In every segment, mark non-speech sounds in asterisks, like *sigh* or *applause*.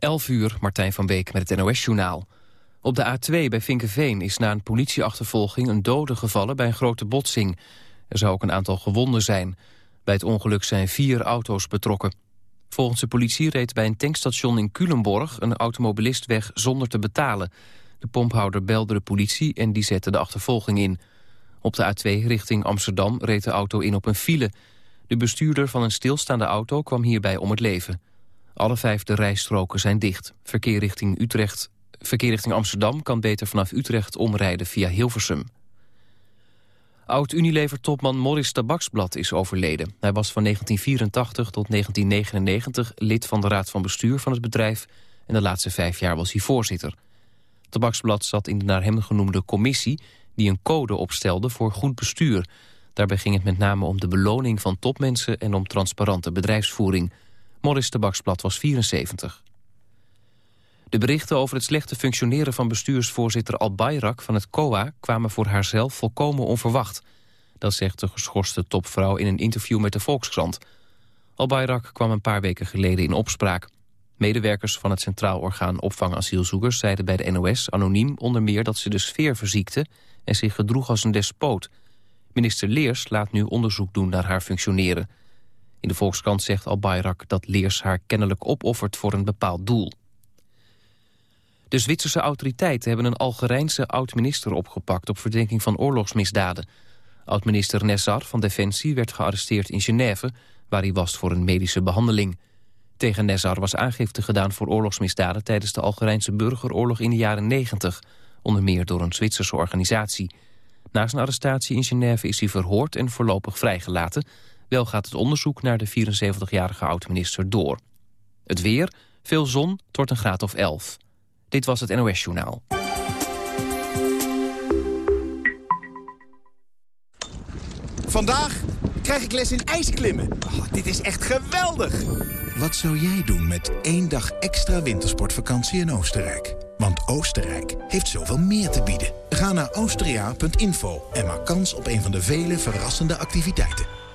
11 uur, Martijn van Beek met het NOS-journaal. Op de A2 bij Vinkenveen is na een politieachtervolging een dode gevallen bij een grote botsing. Er zou ook een aantal gewonden zijn. Bij het ongeluk zijn vier auto's betrokken. Volgens de politie reed bij een tankstation in Culemborg een automobilist weg zonder te betalen. De pomphouder belde de politie en die zette de achtervolging in. Op de A2 richting Amsterdam reed de auto in op een file. De bestuurder van een stilstaande auto kwam hierbij om het leven. Alle vijf de rijstroken zijn dicht. Verkeer richting, Utrecht, verkeer richting Amsterdam kan beter vanaf Utrecht omrijden via Hilversum. Oud-Unilever-topman Morris Tabaksblad is overleden. Hij was van 1984 tot 1999 lid van de raad van bestuur van het bedrijf... en de laatste vijf jaar was hij voorzitter. Tabaksblad zat in de naar hem genoemde commissie... die een code opstelde voor goed bestuur. Daarbij ging het met name om de beloning van topmensen... en om transparante bedrijfsvoering. Morris Tabaksblad was 74. De berichten over het slechte functioneren van bestuursvoorzitter Al Bayrak van het COA kwamen voor haarzelf volkomen onverwacht. Dat zegt de geschorste topvrouw in een interview met de Volkskrant. Al Bayrak kwam een paar weken geleden in opspraak. Medewerkers van het Centraal Orgaan Opvang Asielzoekers zeiden bij de NOS anoniem onder meer dat ze de sfeer verziekte en zich gedroeg als een despoot. Minister Leers laat nu onderzoek doen naar haar functioneren. In de Volkskrant zegt Al Bayrak dat Leers haar kennelijk opoffert voor een bepaald doel. De Zwitserse autoriteiten hebben een Algerijnse oud-minister opgepakt... op verdenking van oorlogsmisdaden. Oud-minister Nessar van Defensie werd gearresteerd in Genève... waar hij was voor een medische behandeling. Tegen Nessar was aangifte gedaan voor oorlogsmisdaden... tijdens de Algerijnse burgeroorlog in de jaren 90. Onder meer door een Zwitserse organisatie. Na zijn arrestatie in Genève is hij verhoord en voorlopig vrijgelaten. Wel gaat het onderzoek naar de 74-jarige oud-minister door. Het weer, veel zon, tot een graad of 11. Dit was het NOS Journaal. Vandaag krijg ik les in ijsklimmen. Oh, dit is echt geweldig! Wat zou jij doen met één dag extra wintersportvakantie in Oostenrijk? Want Oostenrijk heeft zoveel meer te bieden. Ga naar austria.info en maak kans op een van de vele verrassende activiteiten.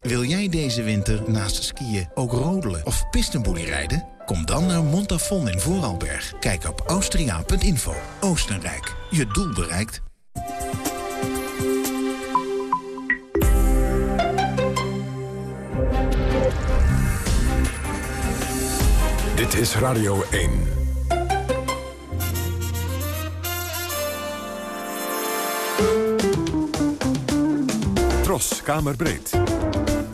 Wil jij deze winter naast skiën ook rodelen of pistenboelie rijden? Kom dan naar Montafon in Vooralberg. Kijk op austriaan.info. Oostenrijk, je doel bereikt. Dit is Radio 1. Tros, Kamerbreed.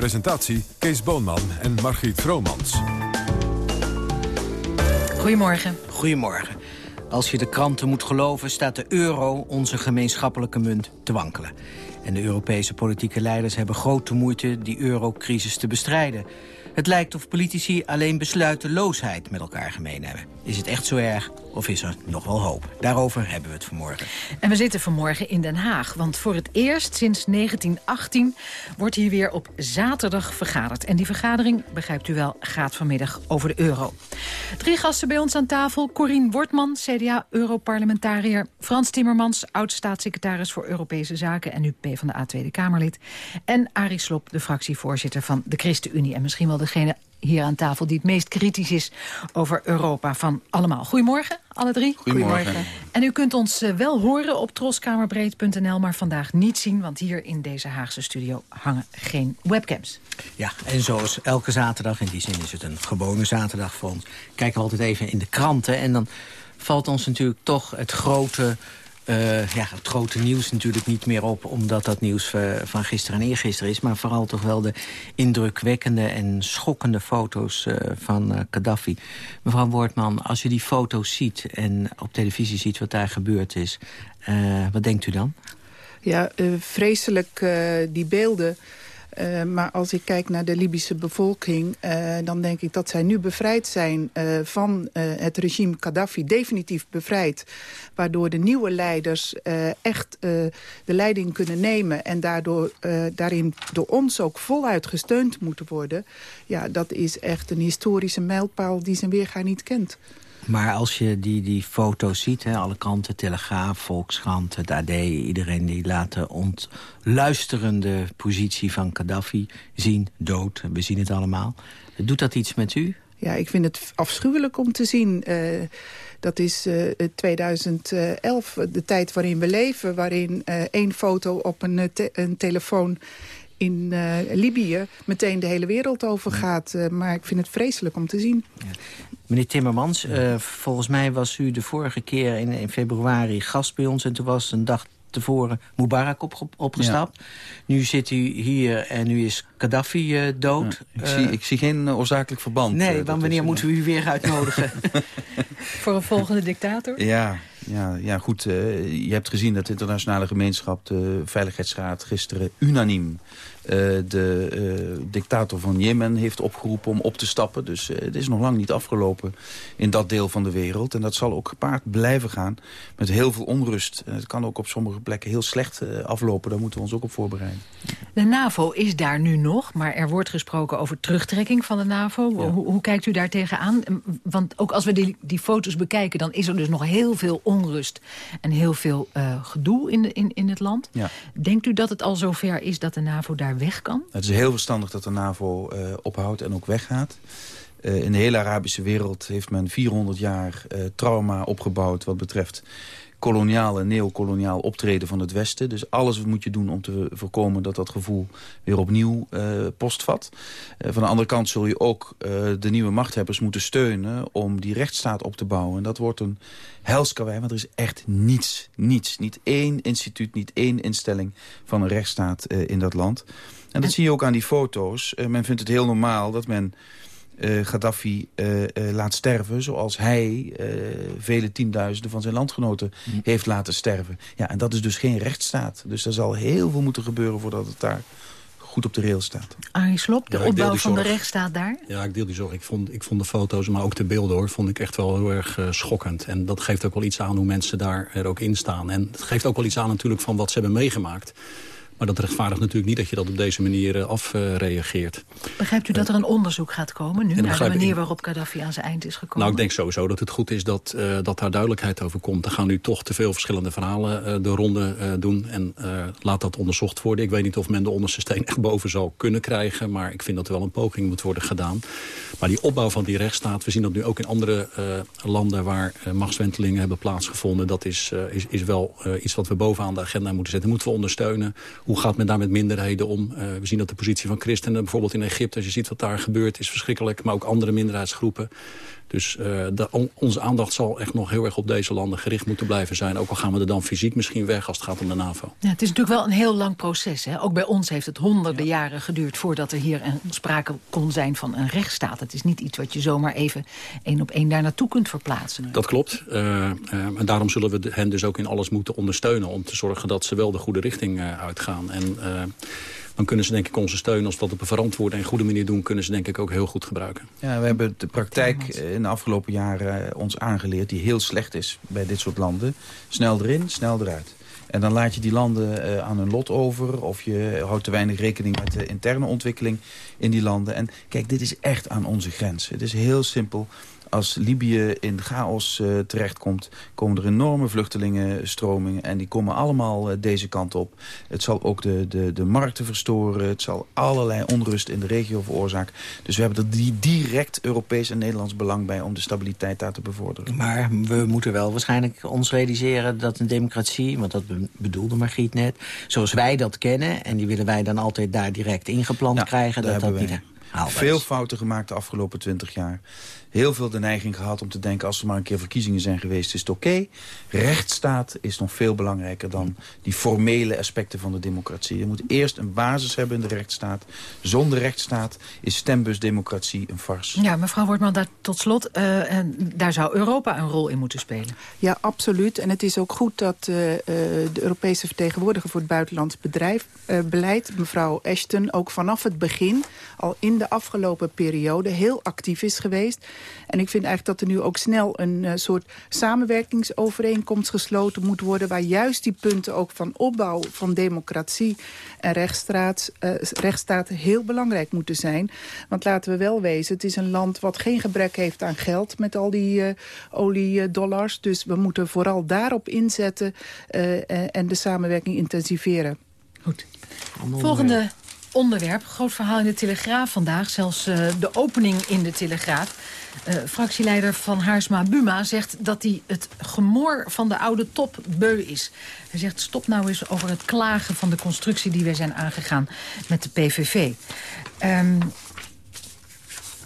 Presentatie Kees Boonman en Margriet Vromans. Goedemorgen. Goedemorgen. Als je de kranten moet geloven, staat de euro, onze gemeenschappelijke munt, te wankelen. En de Europese politieke leiders hebben grote moeite die eurocrisis te bestrijden. Het lijkt of politici alleen besluiteloosheid met elkaar gemeen hebben. Is het echt zo erg of is er nog wel hoop? Daarover hebben we het vanmorgen. En we zitten vanmorgen in Den Haag. Want voor het eerst sinds 1918 wordt hier weer op zaterdag vergaderd. En die vergadering, begrijpt u wel, gaat vanmiddag over de euro. Drie gasten bij ons aan tafel. Corien Wortman, CDA-europarlementariër. Frans Timmermans, oud-staatssecretaris voor Europese Zaken... en nu PvdA Tweede Kamerlid. En Arie Slop, de fractievoorzitter van de ChristenUnie. En misschien wel degene hier aan tafel die het meest kritisch is over Europa van allemaal. Goedemorgen, alle drie. Goedemorgen. En u kunt ons eh, wel horen op troskamerbreed.nl, maar vandaag niet zien... want hier in deze Haagse studio hangen geen webcams. Ja, en zoals elke zaterdag, in die zin is het een gewone zaterdag voor ons... kijken we altijd even in de kranten en dan valt ons natuurlijk toch het grote uh, ja, het grote nieuws natuurlijk niet meer op... omdat dat nieuws uh, van gisteren en eergisteren is... maar vooral toch wel de indrukwekkende en schokkende foto's uh, van Gaddafi. Mevrouw Woordman, als u die foto's ziet en op televisie ziet wat daar gebeurd is... wat denkt u dan? Ja, vreselijk die beelden... Uh, maar als ik kijk naar de Libische bevolking... Uh, dan denk ik dat zij nu bevrijd zijn uh, van het regime Gaddafi. Definitief bevrijd. Waardoor de nieuwe leiders echt de leiding kunnen nemen... en daardoor daarin door ons ook voluit gesteund moeten worden. Ja, dat is echt een historische mijlpaal die zijn weerga niet kent. Maar als je die, die foto's ziet, hè, alle kanten, Telegraaf, Volkskrant, het AD... iedereen die laat de ontluisterende positie van Gaddafi zien, dood. We zien het allemaal. Doet dat iets met u? Ja, ik vind het afschuwelijk om te zien. Uh, dat is uh, 2011, de tijd waarin we leven... waarin uh, één foto op een, een telefoon in uh, Libië meteen de hele wereld over gaat. Uh, maar ik vind het vreselijk om te zien. Ja. Meneer Timmermans, uh, volgens mij was u de vorige keer in, in, februari gast bij ons... en toen was een dag tevoren Mubarak op, opgestapt. Ja. Nu zit u hier en nu is Gaddafi dood. Ja, ik, zie, ik zie geen oorzakelijk verband. Nee, want wanneer moeten we u weer uitnodigen? *laughs* Voor een volgende dictator? Ja, ja, ja goed. Uh, je hebt gezien dat de internationale gemeenschap, de Veiligheidsraad, gisteren unaniem de uh, dictator van Jemen heeft opgeroepen om op te stappen. Dus het is nog lang niet afgelopen in dat deel van de wereld. En dat zal ook gepaard blijven gaan met heel veel onrust. En het kan ook op sommige plekken heel slecht aflopen. Daar moeten we ons ook op voorbereiden. De NAVO is daar nu nog, maar er wordt gesproken over terugtrekking van de NAVO. Ja. Hoe, hoe, kijkt u daar tegenaan? Want ook als we die, die foto's bekijken, dan is er dus nog heel veel onrust en heel veel uh, gedoe in, de, in, in het land. Ja. Denkt u dat het al zover is dat de NAVO daar weg kan? Het is heel verstandig dat de NAVO uh, ophoudt en ook weggaat. Uh, in de hele Arabische wereld heeft men 400 jaar trauma opgebouwd wat betreft koloniaal en neocoloniaal optreden van het Westen. Dus alles moet je doen om te voorkomen dat dat gevoel weer opnieuw uh, postvat. Uh, van de andere kant zul je ook uh, de nieuwe machthebbers moeten steunen om die rechtsstaat op te bouwen. En dat wordt een helskawei, want er is echt niets, niets. Niet één instituut, niet één instelling van een rechtsstaat in dat land. En dat en... zie je ook aan die foto's. men vindt het heel normaal dat men uh, Gaddafi uh, uh, laat sterven... zoals hij vele tienduizenden van zijn landgenoten mm. heeft laten sterven. Ja, en dat is dus geen rechtsstaat. Dus er zal heel veel moeten gebeuren voordat het daar goed op de rail staat. Arie Slop, de ja, opbouw van de rechtsstaat daar? Ja, ik deel die zorg. Ik vond, ik vond de foto's, maar ook de beelden hoor, vond ik echt wel heel erg uh, schokkend. En dat geeft ook wel iets aan hoe mensen daar er ook in staan. En het geeft ook wel iets aan natuurlijk van wat ze hebben meegemaakt. Maar dat rechtvaardigt natuurlijk niet dat je dat op deze manier afreageert. Begrijpt u dat er een onderzoek gaat komen nu... naar de manier waarop Gaddafi aan zijn eind is gekomen? Nou, ik denk sowieso dat het goed is dat, uh, dat daar duidelijkheid over komt. Er gaan nu toch te veel verschillende verhalen uh, de ronde uh, doen. En laat dat onderzocht worden. Ik weet niet of men de onderste steen echt boven zal kunnen krijgen. Maar ik vind dat er wel een poging moet worden gedaan. Maar die opbouw van die rechtsstaat... we zien dat nu ook in andere landen waar machtswentelingen hebben plaatsgevonden. Dat is, is, is wel iets wat we bovenaan de agenda moeten zetten. Moeten we ondersteunen hoe gaat men daar met minderheden om? Uh, we zien dat de positie van christenen, bijvoorbeeld in Egypte... als je ziet wat daar gebeurt, is verschrikkelijk. Maar ook andere minderheidsgroepen. Dus uh, de, on, onze aandacht zal echt nog heel erg op deze landen gericht moeten blijven zijn. Ook al gaan we er dan fysiek misschien weg als het gaat om de NAVO. Ja, het is natuurlijk wel een heel lang proces. Hè? Ook bij ons heeft het honderden ja. jaren geduurd... voordat er hier een sprake kon zijn van een rechtsstaat. Het is niet iets wat je zomaar even één op één daar naartoe kunt verplaatsen. Dat klopt. Uh, uh, en daarom zullen we hen dus ook in alles moeten ondersteunen... om te zorgen dat ze wel de goede richting uitgaan. En dan kunnen ze denk ik onze steun, als we dat op een verantwoorde en goede manier doen, kunnen ze denk ik ook heel goed gebruiken. Ja, we hebben de praktijk in de afgelopen jaren eh, ons aangeleerd, die heel slecht is bij dit soort landen. Snel erin, snel eruit. En dan laat je die landen uh, aan hun lot over. Of je houdt te weinig rekening met de interne ontwikkeling in die landen. En kijk, dit is echt aan onze grens. Het is heel simpel als Libië in chaos uh, terechtkomt... komen er enorme vluchtelingenstromingen. En die komen allemaal uh, deze kant op. Het zal ook de, de, de markten verstoren. Het zal allerlei onrust in de regio veroorzaken. Dus we hebben er die direct Europees en Nederlands belang bij... om de stabiliteit daar te bevorderen. Maar we moeten wel waarschijnlijk ons realiseren dat een democratie... want dat bedoelde Margriet net, zoals wij dat kennen... en die willen wij dan altijd daar direct ingeplant krijgen... dat dat niet Veel fouten gemaakt de afgelopen twintig jaar heel veel de neiging gehad om te denken... als er maar een keer verkiezingen zijn geweest, is het oké. Rechtsstaat is nog veel belangrijker dan die formele aspecten van de democratie. Je moet eerst een basis hebben in de rechtsstaat. Zonder rechtsstaat is stembusdemocratie een farce. Ja, mevrouw Wortman, daar tot slot, uh, en daar zou Europa een rol in moeten spelen. Ja, absoluut. En het is ook goed dat uh, de Europese vertegenwoordiger voor het buitenlands bedrijf, uh, beleid, mevrouw Ashton, ook vanaf het begin, al in de afgelopen periode, heel actief is geweest. En ik vind eigenlijk dat er nu ook snel een uh, soort samenwerkingsovereenkomst gesloten moet worden... waar juist die punten ook van opbouw van democratie en rechtsstaat, uh, rechtsstaat heel belangrijk moeten zijn. Want laten we wel wezen, het is een land wat geen gebrek heeft aan geld... met al die uh, oliedollars. Dus we moeten vooral daarop inzetten en de samenwerking intensiveren. Goed. Volgende onderwerp. Groot verhaal in de Telegraaf vandaag. Zelfs uh, de opening in de Telegraaf. Uh, fractieleider van Haarsma Buma zegt dat hij het gemor van de oude top beu is. Hij zegt stop nou eens over het klagen van de constructie die wij zijn aangegaan met de PVV. Um,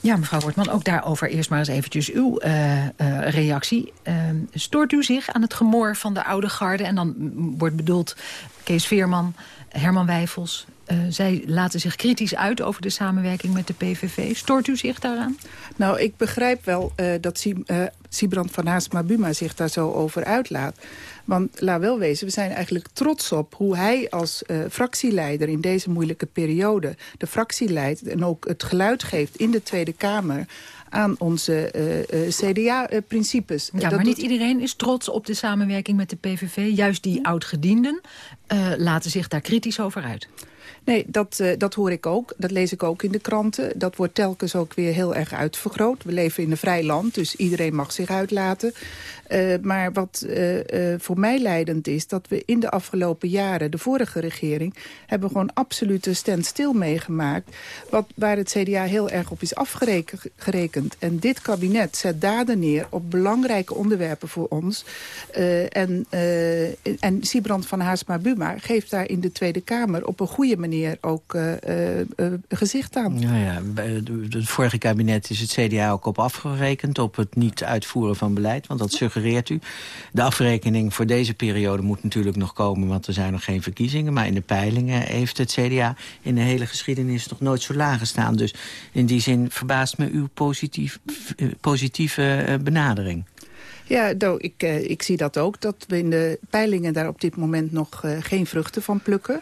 ja, mevrouw Wortman, ook daarover eerst maar eens eventjes uw uh, reactie. Uh, stoort u zich aan het gemor van de oude garde? En dan wordt bedoeld Kees Veerman, Herman Wijfels, uh, zij laten zich kritisch uit over de samenwerking met de PVV. Stoort u zich daaraan? Nou, ik begrijp wel uh, dat uh, Sibrand van Haasma-Buma zich daar zo over uitlaat. Want laat wel wezen, we zijn eigenlijk trots op hoe hij als fractieleider in deze moeilijke periode de fractie leidt en ook het geluid geeft in de Tweede Kamer aan onze uh, uh, CDA-principes. Ja, dat maar niet iedereen is trots op de samenwerking met de PVV. Juist die oud-gedienden uh, laten zich daar kritisch over uit. Nee, dat, uh, dat hoor ik ook. Dat lees ik ook in de kranten. Dat wordt telkens ook weer heel erg uitvergroot. We leven in een vrij land, dus iedereen mag zich uitlaten. Uh, maar wat uh, voor mij leidend is... dat we in de afgelopen jaren, de vorige regering... hebben gewoon absolute standstill meegemaakt... Wat, waar het CDA heel erg op is afgerekend. En dit kabinet zet daden neer op belangrijke onderwerpen voor ons. en, en Sibrand van Haasma-Buma geeft daar in de Tweede Kamer... op een goede manier ook gezicht aan. Ja, ja. Het vorige kabinet is het CDA ook op afgerekend... op het niet uitvoeren van beleid, want dat suggereert u. De afrekening voor deze periode moet natuurlijk nog komen... want er zijn nog geen verkiezingen. Maar in de peilingen heeft het CDA in de hele geschiedenis... nog nooit zo laag gestaan. Dus in die zin verbaast me uw positief, positieve benadering. Ja, nou, ik, ik zie dat ook. Dat we in de peilingen daar op dit moment nog geen vruchten van plukken.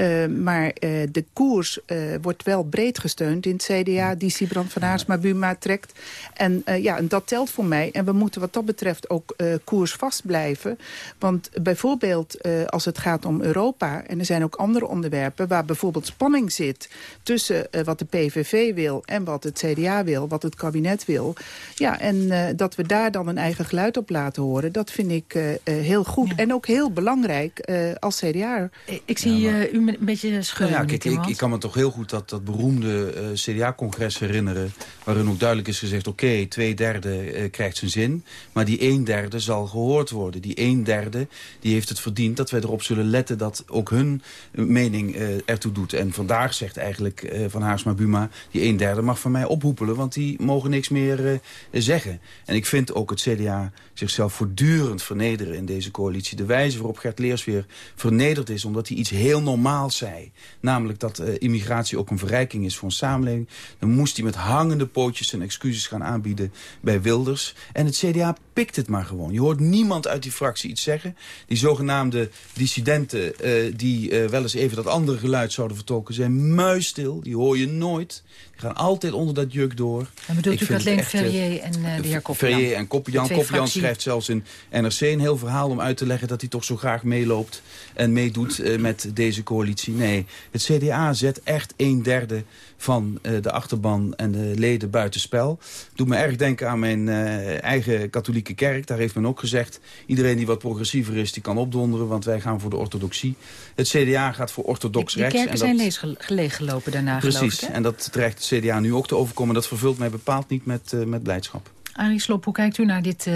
Uh, maar uh, de koers uh, wordt wel breed gesteund in het CDA... die Sibrand van Haarsma Buma trekt. En, ja, en dat telt voor mij. En we moeten wat dat betreft ook koersvast blijven. Want bijvoorbeeld als het gaat om Europa... en er zijn ook andere onderwerpen waar bijvoorbeeld spanning zit... tussen wat de PVV wil en wat het CDA wil, wat het kabinet wil. Ja, en dat we daar dan een eigen geluid op laten horen... dat vind ik heel goed ja. en ook heel belangrijk als CDA. Ik zie ja, maar... u een beetje schudden. Nou ja, kijk, ik, ik, kan me toch heel goed dat, dat beroemde uh, CDA-congres herinneren... waarin ook duidelijk is gezegd... oké, okay, twee derde uh, krijgt zijn zin... maar die een derde zal gehoord worden. Die een derde die heeft het verdiend dat wij erop zullen letten... dat ook hun mening uh, ertoe doet. En vandaag zegt eigenlijk Van Haarsma Buma... die een derde mag van mij ophoepelen... want die mogen niks meer zeggen. En ik vind ook het CDA zichzelf voortdurend vernederen in deze coalitie. De wijze waarop Gert Leers weer vernederd is... omdat hij iets heel normaals zei. Namelijk dat uh, immigratie ook een verrijking is voor een samenleving. Dan moest hij met hangende pootjes zijn excuses gaan aanbieden bij Wilders. En het CDA pikt het maar gewoon. Je hoort niemand uit die fractie iets zeggen. Die zogenaamde dissidenten uh, die uh, wel eens even dat andere geluid zouden vertolken... zijn muisstil, die hoor je nooit. Gaan altijd onder dat juk door. En bedoelt u alleen Ferrier en uh, de heer Koppian? Ferrier en Koppian. Koppian schrijft zelfs in NRC een heel verhaal om uit te leggen... dat hij toch zo graag meeloopt en meedoet uh, met deze coalitie. Nee, het CDA zet echt een derde van uh, de achterban en de leden buitenspel. Doet me erg denken aan mijn uh, eigen katholieke kerk. Daar heeft men ook gezegd, iedereen die wat progressiever is, die kan opdonderen, want wij gaan voor de orthodoxie. Het CDA gaat voor orthodox rechts. De kerken en dat... zijn leeggelopen daarna, Precies, ik, en dat dreigt het CDA nu ook te overkomen. Dat vervult mij bepaald niet met, uh, met blijdschap. Arie Slop, hoe kijkt u naar dit...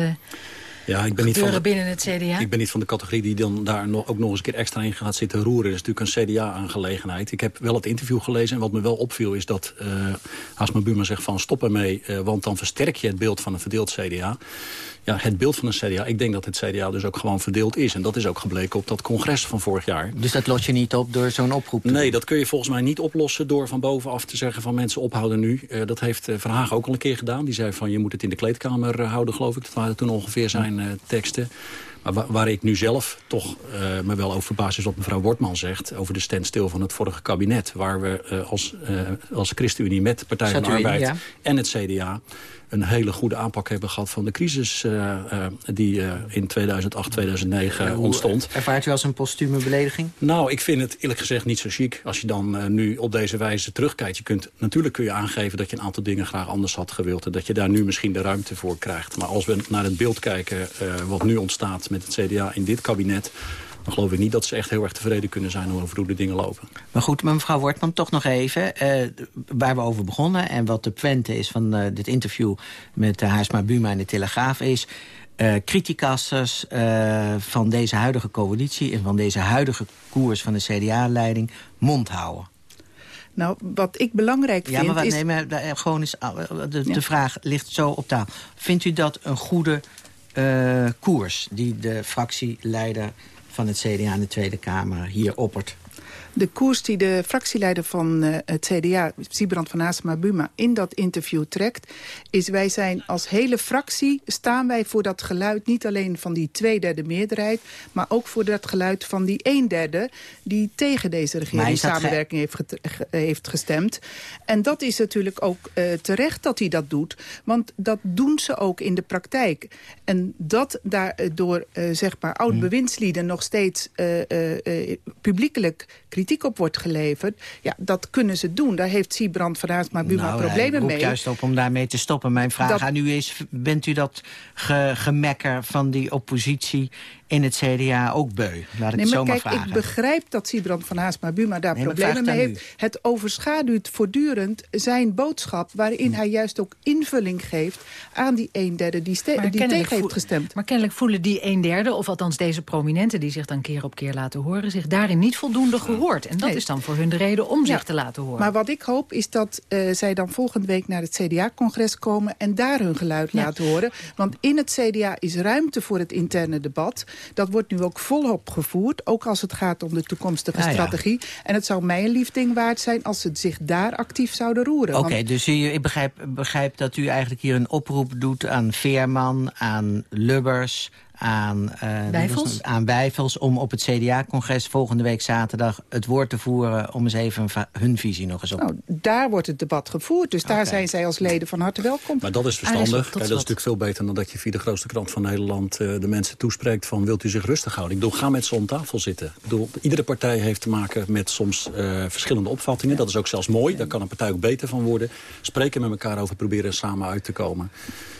ja, ik ben niet van de, binnen het CDA? Ik ben niet van de categorie die dan daar nog, ook nog eens een keer extra in gaat zitten roeren. Dat is natuurlijk een CDA-aangelegenheid. Ik heb wel het interview gelezen en wat me wel opviel is dat uh, Haasma Buma zegt van stop ermee, uh, want dan versterk je het beeld van een verdeeld CDA ja, het beeld van een CDA. Ik denk dat het CDA dus ook gewoon verdeeld is. En dat is ook gebleken op dat congres van vorig jaar. Dus dat los je niet op door zo'n oproep te Nee, dat kun je volgens mij niet oplossen door van bovenaf te zeggen van mensen ophouden nu. Uh, dat heeft uh, Verhaag ook al een keer gedaan. Die zei van je moet het in de kleedkamer uh, houden geloof ik. Dat waren toen ongeveer zijn teksten. Maar waar, ik nu zelf toch uh, me wel over verbaas is wat mevrouw Wortman zegt... over de standstil van het vorige kabinet. Waar we uh, als, uh, als ChristenUnie met de Partij van de Arbeid ja. en het CDA een hele goede aanpak hebben gehad van de crisis uh, uh, die uh, in 2008, 2009 ontstond. Ervaart u als een postume belediging? Nou, ik vind het eerlijk gezegd niet zo chic als je dan nu op deze wijze terugkijkt. Je kunt, natuurlijk kun je aangeven dat je een aantal dingen graag anders had gewild. En dat je daar nu misschien de ruimte voor krijgt. Maar als we naar het beeld kijken wat nu ontstaat met het CDA in dit kabinet dan geloof ik niet dat ze echt heel erg tevreden kunnen zijn over hoe de dingen lopen. Maar goed, mevrouw Wortman, toch nog even uh, waar we over begonnen... en wat de puente is van uh, dit interview met uh, Haarsma Buma in de Telegraaf is... Uh, criticasters uh, van deze huidige coalitie... en van deze huidige koers van de CDA-leiding mond houden. Nou, wat ik belangrijk vind ja, maar wat, is... Nee, maar gewoon is, de, ja. de vraag ligt zo op tafel. Vindt u dat een goede uh, koers die de fractieleider van het CDA in de Tweede Kamer hier oppert? De koers die de fractieleider van uh, het CDA, Sibrand van Haasma Buma, in dat interview trekt, is wij zijn als hele fractie, staan wij voor dat geluid niet alleen van die tweederde meerderheid, maar ook voor dat geluid van die een derde die tegen deze regering samenwerking heeft, ge heeft gestemd. En dat is natuurlijk ook uh, terecht dat hij dat doet, want dat doen ze ook in de praktijk. En dat daardoor uh, zeg maar oud-bewindslieden nog steeds publiekelijk kritiek op wordt geleverd... ja, dat kunnen ze doen. Daar heeft Siebrand van Haasma Buma nou, problemen ik mee. juist op om daarmee te stoppen. Mijn vraag dat... aan u is, bent u dat ge gemekker van die oppositie in het CDA ook beu? Laat ik nee, maar zomaar kijk, vragen. ik begrijp dat Siebrand van Haasma Buma daar nee, problemen mee heeft. U. Het overschaduwt voortdurend zijn boodschap... waarin hm. hij juist ook invulling geeft aan die een derde die, die tegen heeft gestemd. Maar kennelijk voelen die een derde, of althans deze prominenten... die zich dan keer op keer laten horen, zich daarin niet voldoende gehoord. En dat nee. is dan voor hun de reden om ja, zich te laten horen. Maar wat ik hoop is dat uh, zij dan volgende week naar het CDA-congres komen... en daar hun geluid ja. laten horen. Want in het CDA is ruimte voor het interne debat. Dat wordt nu ook volop gevoerd. Ook als het gaat om de toekomstige Ah, ja, strategie. En het zou mij een liefding waard zijn als ze zich daar actief zouden roeren. Oké, okay, dus u, ik begrijp, begrijp dat u eigenlijk hier een oproep doet aan Veerman, aan Lubbers aan, uh, Wijfels? aan Wijfels om op het CDA-congres volgende week zaterdag het woord te voeren om eens even hun visie nog eens op. Nou, daar wordt het debat gevoerd, dus daar okay. zijn zij als leden van harte welkom. Maar dat is verstandig. Ah, dat, is, dat is natuurlijk veel beter dan dat je via de grootste krant van Nederland uh, de mensen toespreekt van wilt u zich rustig houden. Ik bedoel, ga met ze om tafel zitten. Ik bedoel, iedere partij heeft te maken met soms uh, verschillende opvattingen. Dat is ook zelfs mooi, daar kan een partij ook beter van worden. Spreken met elkaar over, proberen samen uit te komen.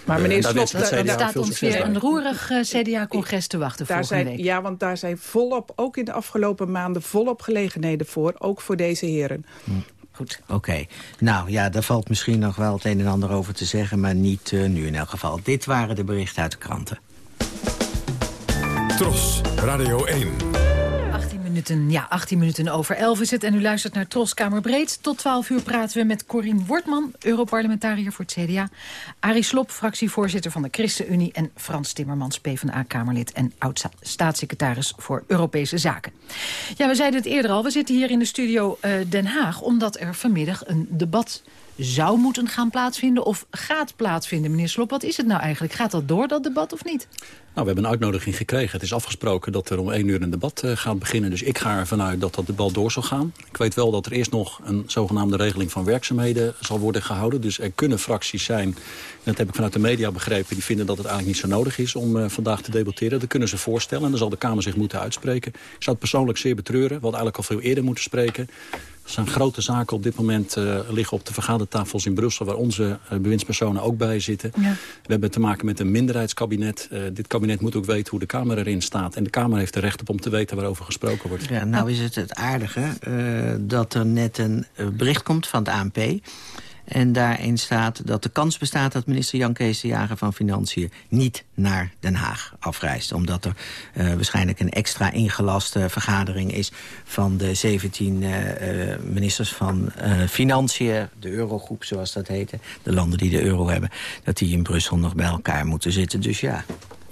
Maar meneer Slot, er staat ons weer een roerig uh, CDA-congres te wachten daar zijn, week. Ja, want daar zijn volop, ook in de afgelopen maanden, volop gelegenheden voor. Ook voor deze heren. Hm. Goed. Oké. Okay. Nou ja, daar valt misschien nog wel het een en ander over te zeggen... maar niet uh, nu in elk geval. Dit waren de berichten uit de kranten. Tros, Radio 1 ja, 18 minuten over 11 is het. En u luistert naar Troskamer Breed. Tot 12 uur praten we met Corien Wortman, Europarlementariër voor het CDA. Arie Slob, fractievoorzitter van de ChristenUnie. En Frans Timmermans, PvdA-kamerlid en oud-staatssecretaris voor Europese Zaken. Ja, we zeiden het eerder al. We zitten hier in de studio uh, Den Haag omdat er vanmiddag een debat zou moeten gaan plaatsvinden of gaat plaatsvinden. Meneer Slop, wat is het nou eigenlijk? Gaat dat door, dat debat, of niet? Nou, we hebben een uitnodiging gekregen. Het is afgesproken dat er om één uur een debat uh, gaat beginnen. Dus ik ga ervan uit dat dat debat door zal gaan. Ik weet wel dat er eerst nog een zogenaamde regeling van werkzaamheden zal worden gehouden. Dus er kunnen fracties zijn, en dat heb ik vanuit de media begrepen... die vinden dat het eigenlijk niet zo nodig is om uh, vandaag te debatteren. Dat kunnen ze voorstellen en dan zal de Kamer zich moeten uitspreken. Ik zou het persoonlijk zeer betreuren. We hadden eigenlijk al veel eerder moeten spreken. Er zijn grote zaken op dit moment uh, liggen op de vergadertafels in Brussel... waar onze bewindspersonen ook bij zitten. Ja. We hebben te maken met een minderheidskabinet. Dit kabinet moet ook weten hoe de Kamer erin staat. En de Kamer heeft er recht op om te weten waarover gesproken wordt. Ja, nou is het het aardige dat er net een bericht komt van het ANP... En daarin staat dat de kans bestaat dat minister Jan Kees de Jager van Financiën niet naar Den Haag afreist. Omdat er uh, waarschijnlijk een extra ingelaste vergadering is van de 17 uh, ministers van Financiën, de eurogroep zoals dat heette, de landen die de euro hebben, dat die in Brussel nog bij elkaar moeten zitten. Dus ja,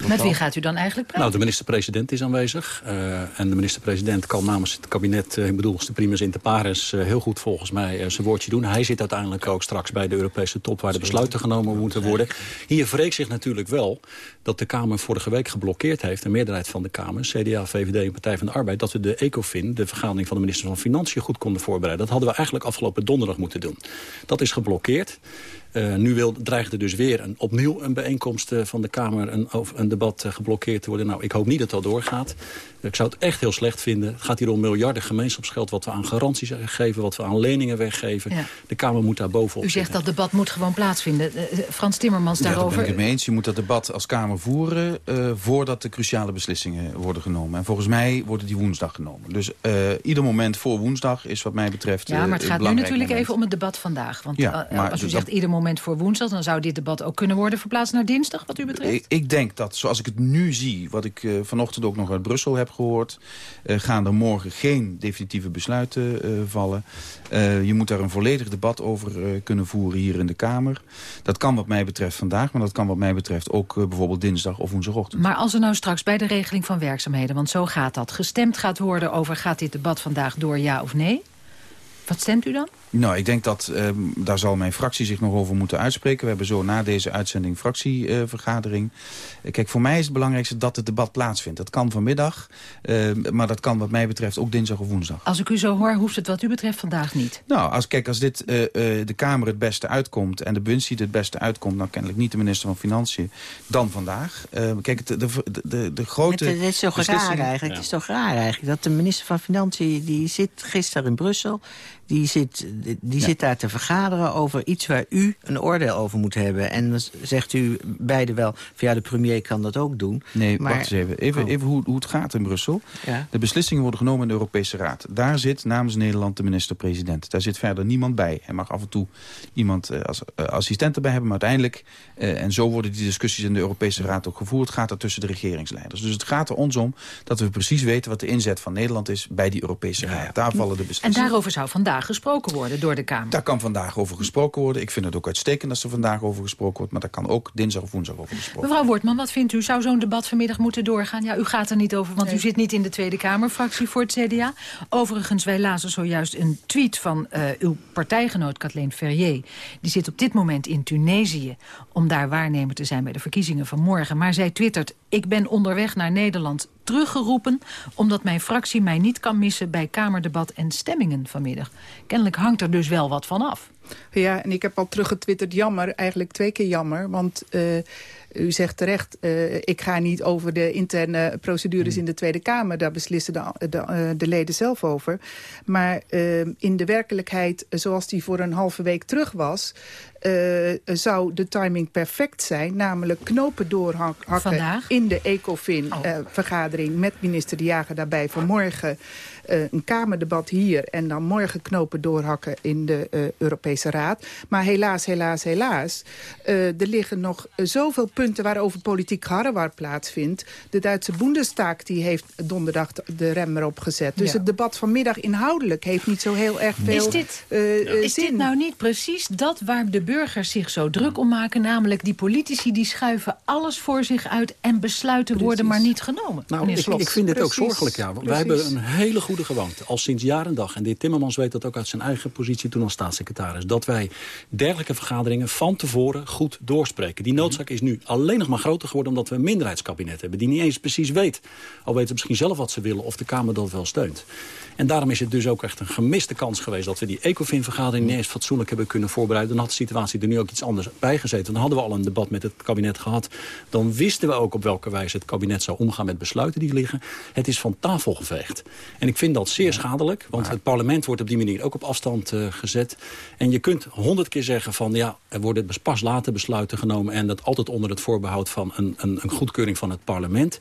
met wie gaat u dan eigenlijk praten? Nou, de minister-president is aanwezig. Uh, en de minister-president kan namens het kabinet, uh, ik bedoel, de primus inter pares... Uh, heel goed volgens mij zijn woordje doen. Hij zit uiteindelijk ook straks bij de Europese top... waar de besluiten genomen moeten worden. Hier vreekt zich natuurlijk wel dat de Kamer vorige week geblokkeerd heeft... de meerderheid van de Kamer, CDA, VVD en Partij van de Arbeid... dat we de ECOFIN, de vergadering van de minister van Financiën... goed konden voorbereiden. Dat hadden we eigenlijk afgelopen donderdag moeten doen. Dat is geblokkeerd. Uh, nu wil, dreigt er dus weer een, opnieuw een bijeenkomst uh, van de Kamer... een, een debat uh, geblokkeerd te worden. Nou, ik hoop niet dat dat doorgaat. Ik zou het echt heel slecht vinden. Het gaat hier om miljarden gemeenschapsgeld... wat we aan garanties geven, wat we aan leningen weggeven. Ja. De Kamer moet daar bovenop U zegt dat debat moet gewoon plaatsvinden. Frans Timmermans ja, daarover... daar ben ik het mee eens. Je moet dat debat als Kamer voeren... voordat de cruciale beslissingen worden genomen. En volgens mij worden die woensdag genomen. Dus ieder moment voor woensdag is wat mij betreft Ja, maar het gaat nu natuurlijk moment. even om het debat vandaag. Want ja, maar als u zegt ieder moment moment voor woensdag... dan zou dit debat ook kunnen worden verplaatst naar dinsdag, wat u betreft? Ik, ik denk dat, zoals ik het nu zie... wat ik uh, vanochtend ook nog uit Brussel heb gehoord... Uh, gaan er morgen geen definitieve besluiten uh, vallen. je moet daar een volledig debat over kunnen voeren hier in de Kamer. Dat kan wat mij betreft vandaag, maar dat kan wat mij betreft... ook bijvoorbeeld dinsdag of woensdagochtend. Maar als er nou straks bij de regeling van werkzaamheden... want zo gaat dat, gestemd gaat worden over... gaat dit debat vandaag door ja of nee... Wat stemt u dan? Nou, ik denk dat uh, daar zal mijn fractie zich nog over moeten uitspreken. We hebben zo na deze uitzending fractievergadering. Uh, Kijk, voor mij is het belangrijkste dat het debat plaatsvindt. Dat kan vanmiddag, uh, maar dat kan wat mij betreft ook dinsdag of woensdag. Als ik u zo hoor, hoeft het wat u betreft vandaag niet? Nou, als, kijk, als dit eh, de Kamer het beste uitkomt en de Bunsie het beste uitkomt... dan kennelijk niet de minister van Financiën, dan vandaag. kijk, de, de, de, de grote... Het, is toch raar eigenlijk. Ja. Het is toch raar eigenlijk dat de minister van Financiën... die zit gisteren in Brussel die zit, die ja. zit daar te vergaderen over iets waar u een oordeel over moet hebben. En dan zegt u beide wel, van ja, de premier kan dat ook doen. Nee, maar... wacht eens even. Even, oh. even hoe, hoe het gaat in Brussel. Ja. De beslissingen worden genomen in de Europese Raad. Daar zit namens Nederland de minister-president. Daar zit verder niemand bij. Hij mag af en toe iemand uh, als uh, assistent erbij hebben. Maar uiteindelijk, uh, en zo worden die discussies in de Europese Raad ook gevoerd... gaat dat tussen de regeringsleiders. Dus het gaat er ons om dat we precies weten... wat de inzet van Nederland is bij die Europese Raad. Daar vallen de beslissingen. En daarover zou vandaag gesproken worden door de Kamer. Daar kan vandaag over gesproken worden. Ik vind het ook uitstekend als er vandaag over gesproken wordt. Maar daar kan ook dinsdag of woensdag over gesproken worden. Mevrouw Wortman, wat vindt u? Zou zo'n debat vanmiddag moeten doorgaan? Ja, u gaat er niet over, want nee. u zit niet in de Tweede Kamerfractie voor het CDA. Overigens, wij lazen zojuist een tweet van uh, uw partijgenoot Kathleen Ferrier. Die zit op dit moment in Tunesië om daar waarnemer te zijn bij de verkiezingen van morgen. Maar zij twittert, ik ben onderweg naar Nederland teruggeroepen... omdat mijn fractie mij niet kan missen bij Kamerdebat en stemmingen vanmiddag. Kennelijk hangt er dus wel wat van af. Ja, en ik heb al teruggetwitterd jammer, eigenlijk twee keer jammer. Want uh, u zegt terecht, uh, ik ga niet over de interne procedures in de Tweede Kamer. Daar beslissen de, de, uh, de leden zelf over. Maar in de werkelijkheid, zoals die voor een halve week terug was... Uh, zou de timing perfect zijn. Namelijk knopen doorhakken Vandaag? in de ECOFIN-vergadering... Oh. met minister De Jager daarbij vanmorgen uh, een Kamerdebat hier... en dan morgen knopen doorhakken in de Europese Raad. Maar helaas, helaas, helaas... Er liggen nog zoveel punten waarover politiek harrewar plaatsvindt. De Duitse Bundestag die heeft donderdag de rem erop gezet. Dus ja. het debat vanmiddag inhoudelijk heeft niet zo heel erg veel is dit, ja. Is zin. dit nou niet precies dat waar de burgers zich zo druk om maken? Namelijk die politici die schuiven alles voor zich uit... en besluiten precies. worden maar niet genomen. Nou, ik, ik, vind dit ook zorgelijk, ja. Wij hebben een hele goede gewoonte, al sinds jaar en dag... en de heer Timmermans weet dat ook uit zijn eigen positie toen als staatssecretaris... dat wij dergelijke vergaderingen van tevoren goed doorspreken. Die noodzaak is nu alleen nog maar groter geworden... omdat we een minderheidskabinet hebben die niet eens precies weet... al weten ze misschien zelf wat ze willen of de Kamer dat wel steunt. En daarom is het dus ook echt een gemiste kans geweest... dat we die ECOFIN-vergadering niet eens fatsoenlijk hebben kunnen voorbereiden. Dan had de situatie er nu ook iets anders bij gezeten. Dan hadden we al een debat met het kabinet gehad. Dan wisten we ook op welke wijze het kabinet zou omgaan met besluiten die liggen. Het is van tafel geveegd. En ik vind dat zeer schadelijk, want het parlement wordt op die manier ook op afstand uh, gezet. En je kunt honderd keer zeggen van ja, er worden pas later besluiten genomen... en dat altijd onder het voorbehoud van een, een, een goedkeuring van het parlement.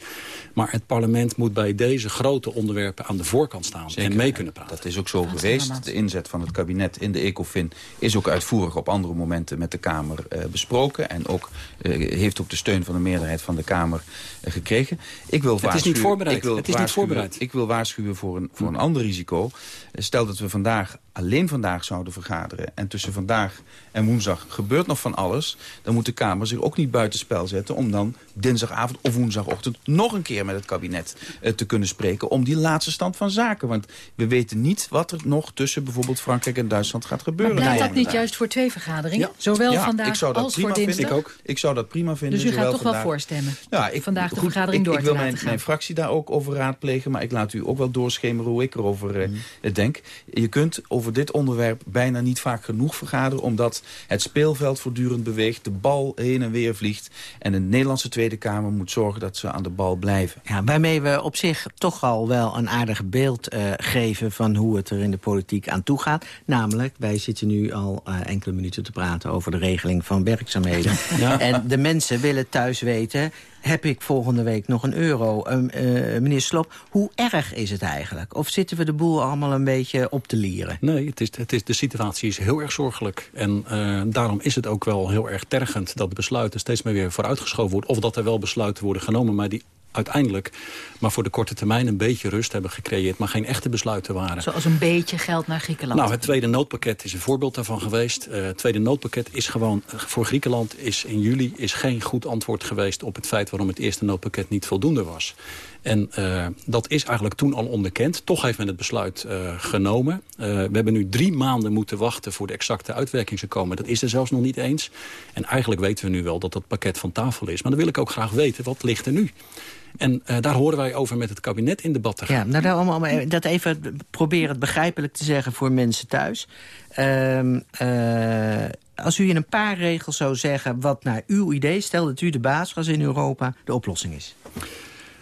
Maar het parlement moet bij deze grote onderwerpen aan de voorkant staan en mee kunnen praten. Dat is ook zo geweest. De inzet van het kabinet in de ECOFIN is ook uitvoerig op andere momenten met de Kamer uh, besproken. En ook, uh, heeft ook de steun van de meerderheid van de Kamer uh, gekregen. Ik wil het is niet voorbereid. Ik wil het is niet voorbereid. Ik wil waarschuwen voor een, voor een ander risico. Stel dat we vandaag alleen vandaag zouden vergaderen... en tussen vandaag en woensdag gebeurt nog van alles... dan moet de Kamer zich ook niet buitenspel zetten... om dan dinsdagavond of woensdagochtend nog een keer met het kabinet uh, te kunnen spreken... om die laatste stand van zaken. Want we weten niet wat er nog tussen bijvoorbeeld Frankrijk en Duitsland gaat gebeuren. Maar blijft dat niet juist voor twee vergaderingen? Ja. Zowel ja, vandaag ik zou dat als prima voor dinsdag? Vinden. Ik, ook. ik zou dat prima vinden. Dus u gaat toch vandaag. wel voorstemmen? Ja, ik, vandaag de goed, vergadering ik, door ik wil mijn, fractie daar ook over raadplegen... maar ik laat u ook wel doorschemeren hoe ik erover uh, denk. Je kunt over dit onderwerp bijna niet vaak genoeg vergaderen... omdat het speelveld voortdurend beweegt, de bal heen en weer vliegt... en de Nederlandse Tweede Kamer moet zorgen dat ze aan de bal blijven. Ja, waarmee we op zich toch al wel een aardig beeld uh, geven... van hoe het er in de politiek aan toe gaat. Namelijk, wij zitten nu al uh, enkele minuten te praten... over de regeling van werkzaamheden. Ja. En de mensen willen thuis weten heb ik volgende week nog een euro. Uh, uh, meneer Slop, hoe erg is het eigenlijk? Of zitten we de boel allemaal een beetje op te lieren? Nee, het is, het is, de situatie is heel erg zorgelijk. En uh, daarom is het ook wel heel erg tergend dat de besluiten steeds meer weer vooruitgeschoven worden. Of dat er wel besluiten worden genomen, maar die uiteindelijk maar voor de korte termijn een beetje rust hebben gecreëerd... maar geen echte besluiten waren. Zoals een beetje geld naar Griekenland? Nou, het tweede noodpakket is een voorbeeld daarvan geweest. Uh, het tweede noodpakket is gewoon voor Griekenland is in juli is geen goed antwoord geweest... op het feit waarom het eerste noodpakket niet voldoende was. En uh, dat is eigenlijk toen al onderkend. Toch heeft men het besluit uh, genomen. Uh, we hebben nu drie maanden moeten wachten voor de exacte uitwerking te komen. Dat is er zelfs nog niet eens. En eigenlijk weten we nu wel dat dat pakket van tafel is. Maar dan wil ik ook graag weten, wat ligt er nu? En uh, daar horen wij over met het kabinet in debat te gaan. Ja, nou, allemaal, dat even proberen begrijpelijk te zeggen voor mensen thuis. Uh, uh, als u in een paar regels zou zeggen wat naar uw idee... stel dat u de baas was in Europa, de oplossing is.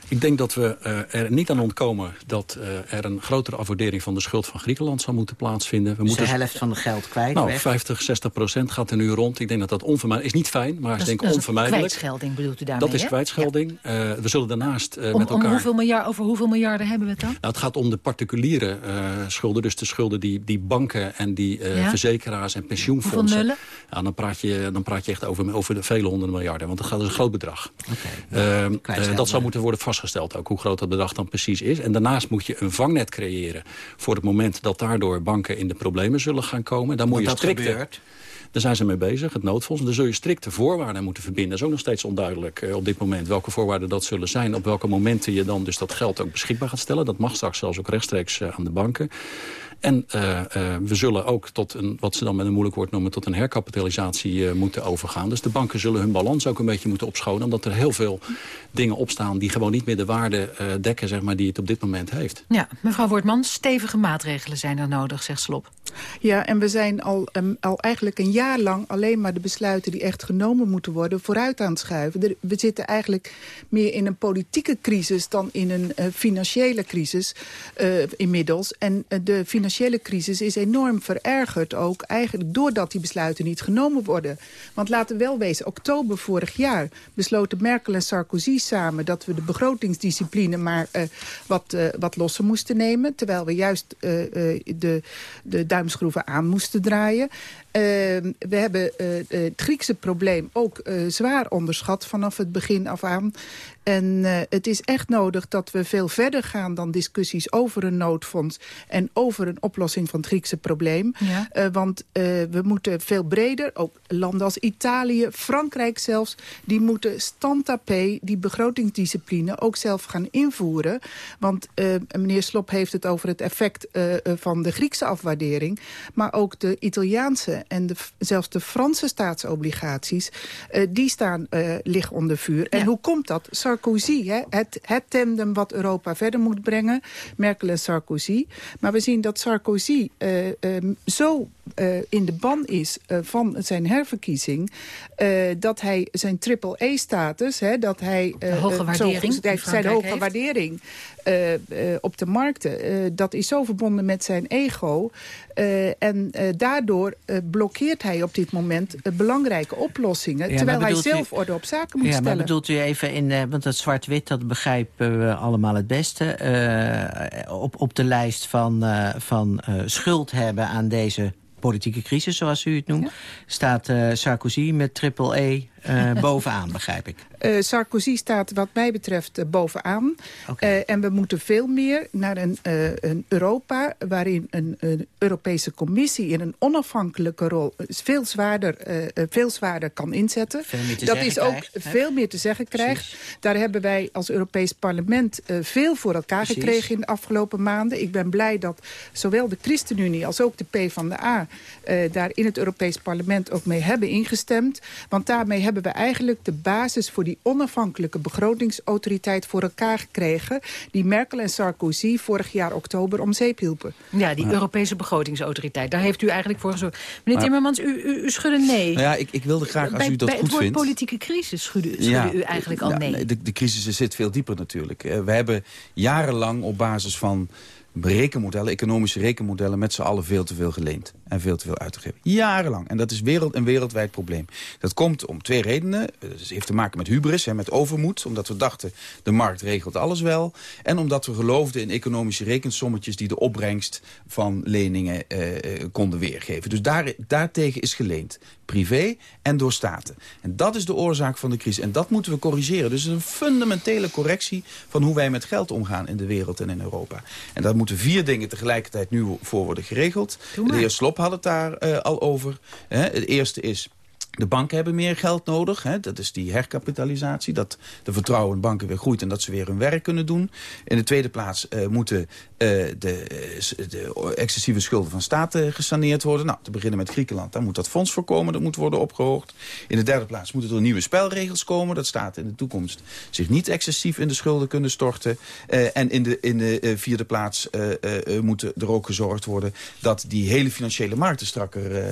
Ik denk dat we uh, er niet aan ontkomen dat uh, er een grotere afwaardering van de schuld van Griekenland zal moeten plaatsvinden. We dus moeten de helft van het geld kwijt? Nou, weg. 50, 60 procent gaat er nu rond. Ik denk dat dat onvermijdelijk is. niet fijn, maar dat is denk dat onvermijdelijk. Dat is kwijtschelding bedoelt u daarmee, Dat is kwijtschelding. Ja. Uh, we zullen daarnaast om, met elkaar... Om hoeveel miljard, over hoeveel miljarden hebben we het dan? Nou, het gaat om de particuliere schulden. Dus de schulden die, die banken en die ja? verzekeraars en pensioenfondsen... Hoeveel nullen? Ja, dan, praat je, dan praat je echt over, over de vele honderden miljarden. Want dat gaat dus een groot bedrag. Okay. dat zou moeten worden vastgesteld ook, hoe groot dat bedrag dan precies is. En daarnaast moet je een vangnet creëren voor het moment dat daardoor banken in de problemen zullen gaan komen. Dan moet je strikte, gebeurt. Daar zijn ze mee bezig, het noodfonds. Dan zul je strikte voorwaarden moeten verbinden. Dat is ook nog steeds onduidelijk uh, op dit moment welke voorwaarden dat zullen zijn. Op welke momenten je dan dus dat geld ook beschikbaar gaat stellen. Dat mag straks zelfs ook rechtstreeks uh, aan de banken. En uh, uh, we zullen ook tot een, wat ze dan met een moeilijk woord noemen, tot een herkapitalisatie uh, moeten overgaan. Dus de banken zullen hun balans ook een beetje moeten opschonen. Omdat er heel veel dingen opstaan die gewoon niet meer de waarde dekken zeg maar, die het op dit moment heeft. Ja, mevrouw Wortman, stevige maatregelen zijn er nodig, zegt Slop. Ja, en we zijn al, um, al eigenlijk een jaar lang alleen maar de besluiten die echt genomen moeten worden vooruit aan het schuiven. We zitten eigenlijk meer in een politieke crisis dan in een uh, financiële crisis uh, inmiddels. En uh, de financiële crisis is enorm verergerd ook eigenlijk doordat die besluiten niet genomen worden. Want laten we wel wezen, oktober vorig jaar besloten Merkel en Sarkozy samen dat we de begrotingsdiscipline maar wat, wat losser moesten nemen. Terwijl we juist de, de duimschroeven aan moesten draaien. Uh, we hebben uh, het Griekse probleem ook uh, zwaar onderschat vanaf het begin af aan. En het is echt nodig dat we veel verder gaan dan discussies over een noodfonds... en over een oplossing van het Griekse probleem. Ja. want we moeten veel breder, ook landen als Italië, Frankrijk zelfs... die moeten standtapé, die begrotingsdiscipline, ook zelf gaan invoeren. Want meneer Slop heeft het over het effect van de Griekse afwaardering... maar ook de Italiaanse en de, zelfs de Franse staatsobligaties... Uh, die staan, uh, liggen onder vuur. Ja. En hoe komt dat? Sarkozy, hè? Het, het tandem wat Europa verder moet brengen. Merkel en Sarkozy. Maar we zien dat Sarkozy uh, zo in de ban is van zijn herverkiezing... dat hij zijn triple-E-status, dat hij... de hoge waardering. Zo, zijn hoge waardering op de markten. dat is zo verbonden met zijn ego. en daardoor blokkeert hij op dit moment belangrijke oplossingen. terwijl hij zelf orde op zaken moet ja, stellen. Maar bedoelt u even, in, want dat zwart-wit, dat begrijpen we allemaal het beste. op, op de lijst van, van schuld hebben aan deze politieke crisis, zoals u het noemt... staat Sarkozy met triple E uh, bovenaan, begrijp ik. Uh, Sarkozy staat wat mij betreft uh, bovenaan. Okay. en we moeten veel meer naar een, een Europa... waarin een, een, Europese commissie in een onafhankelijke rol... veel zwaarder, veel zwaarder kan inzetten. Dat is ook veel meer te zeggen krijgt. Daar hebben wij als Europees parlement veel voor elkaar Precies. gekregen... in de afgelopen maanden. Ik ben blij dat zowel de ChristenUnie als ook de PvdA... daar in het Europees parlement ook mee hebben ingestemd. Want daarmee hebben we eigenlijk de basis voor die onafhankelijke begrotingsautoriteit voor elkaar gekregen... die Merkel en Sarkozy vorig jaar oktober om zeep hielpen. Ja, die Europese begrotingsautoriteit. Daar heeft u eigenlijk voor gezorgd. Meneer Timmermans, u, u, u schudde nee. Nou ja, ik, ik wilde graag, als u dat bij goed vindt... het woord politieke crisis schudde, schudde ja, u eigenlijk al nee. De, de crisis zit veel dieper natuurlijk. We hebben jarenlang op basis van rekenmodellen, economische rekenmodellen... met z'n allen veel te veel geleend en veel te veel uitgegeven. Jarenlang. En dat is wereld, een wereldwijd probleem. Dat komt om twee redenen. Het heeft te maken met hubris, met overmoed. Omdat we dachten, de markt regelt alles wel. En omdat we geloofden in economische rekensommetjes... die de opbrengst van leningen eh, konden weergeven. Dus daar, daartegen is geleend. Privé en door staten. En dat is de oorzaak van de crisis. En dat moeten we corrigeren. Dus een fundamentele correctie van hoe wij met geld omgaan in de wereld en in Europa. En daar moeten vier dingen tegelijkertijd nu voor worden geregeld. De heer Slop had het daar uh, al over. Hè. Het eerste is de banken hebben meer geld nodig. Hè. Dat is die herkapitalisatie. Dat de vertrouwen in banken weer groeit en dat ze weer hun werk kunnen doen. In de tweede plaats uh, moeten uh, de, de, excessieve schulden van staten gesaneerd worden. Nou, te beginnen met Griekenland. Daar moet dat fonds voor komen. Dat moet worden opgehoogd. In de derde plaats moeten er nieuwe spelregels komen. Dat staten in de toekomst zich niet excessief in de schulden kunnen storten. Uh, en in de, in de vierde plaats moet er ook gezorgd worden... dat die hele financiële markten strakker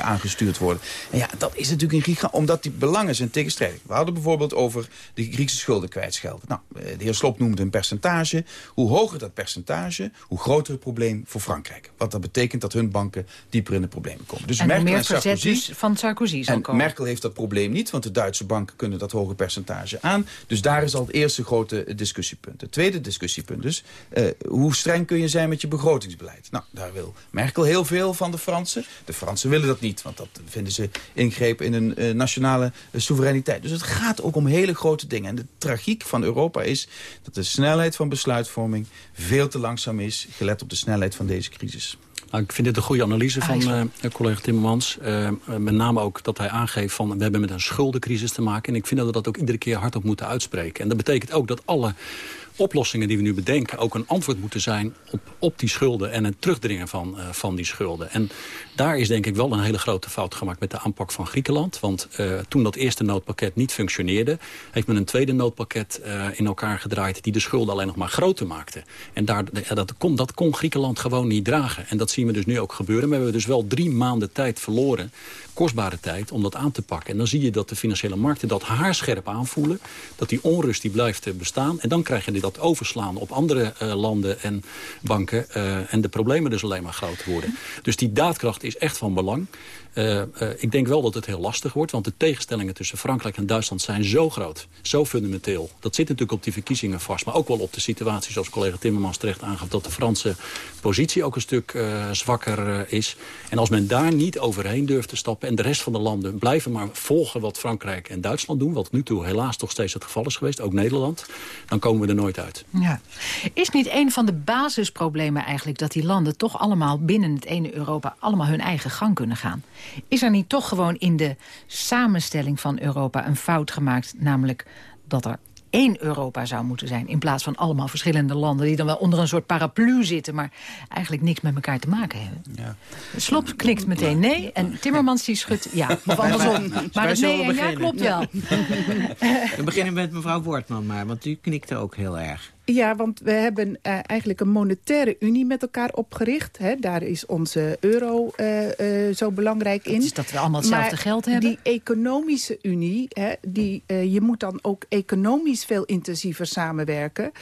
aangestuurd worden. En ja, dat is natuurlijk een giga, omdat die belangen zijn tegenstrijdig. We hadden bijvoorbeeld over de Griekse schulden kwijtschelden. Nou, eh, de heer Slop noemde een percentage. Hoe hoger dat percentage, hoe groter het probleem voor Frankrijk. Wat dat betekent dat hun banken dieper in de problemen komen. Dus en Merkel meer en Sarkozy, dus van Sarkozy zal en komen. Merkel heeft dat probleem niet, want de Duitse banken kunnen dat hoge percentage aan. Dus daar is al het eerste grote discussiepunt. Het tweede discussiepunt dus, uh, hoe streng kun je zijn met je begrotingsbeleid? Nou, daar wil Merkel heel veel van de Fransen. De Fransen willen dat niet, want dat vinden ze ingrepen in een uh, nationale uh, soevereiniteit. Dus het gaat ook om hele grote dingen. En de tragiek van Europa is dat de snelheid van besluitvorming veel te langzaam is... gelet op de snelheid van deze crisis. Nou, ik vind dit een goede analyse van uh, collega Timmermans. Uh, met name ook dat hij aangeeft van we hebben met een schuldencrisis te maken. En ik vind dat we dat ook iedere keer hardop moeten uitspreken. En dat betekent ook dat alle oplossingen die we nu bedenken ook een antwoord moeten zijn op, op die schulden en het terugdringen van, uh, van die schulden. En daar is denk ik wel een hele grote fout gemaakt met de aanpak van Griekenland. Want uh, toen dat eerste noodpakket niet functioneerde, heeft men een tweede noodpakket uh, in elkaar gedraaid die de schulden alleen nog maar groter maakte. En daar, dat, kon, dat kon Griekenland gewoon niet dragen. En dat zien we dus nu ook gebeuren. We hebben dus wel drie maanden tijd verloren kostbare tijd om dat aan te pakken. En dan zie je dat de financiële markten dat haarscherp aanvoelen. Dat die onrust die blijft bestaan. En dan krijg je dat overslaan op andere uh, landen en banken. Uh, en de problemen dus alleen maar groter worden. Dus die daadkracht is echt van belang. Uh, uh, ik denk wel dat het heel lastig wordt. Want de tegenstellingen tussen Frankrijk en Duitsland zijn zo groot. Zo fundamenteel. Dat zit natuurlijk op die verkiezingen vast. Maar ook wel op de situatie zoals collega Timmermans terecht aangaf. Dat de Franse positie ook een stuk uh, zwakker is. En als men daar niet overheen durft te stappen. En de rest van de landen blijven maar volgen wat Frankrijk en Duitsland doen. Wat nu toe helaas toch steeds het geval is geweest. Ook Nederland. Dan komen we er nooit uit. Ja. Is niet een van de basisproblemen eigenlijk dat die landen toch allemaal binnen het ene Europa allemaal hun eigen gang kunnen gaan? Is er niet toch gewoon in de samenstelling van Europa een fout gemaakt? Namelijk dat er één Europa zou moeten zijn... in plaats van allemaal verschillende landen... die dan wel onder een soort paraplu zitten... maar eigenlijk niks met elkaar te maken hebben. Ja. Slop klikt meteen nee en Timmermans die schudt ja. Of andersom. Maar het nee en ja klopt wel. *laughs* We beginnen met mevrouw Wortman maar, want u knikte ook heel erg. Ja, want we hebben uh, eigenlijk een monetaire unie met elkaar opgericht. Hè. Daar is onze euro uh, uh, zo belangrijk in. Dus dat we allemaal hetzelfde geld hebben? die economische unie, hè, die, je moet dan ook economisch veel intensiever samenwerken.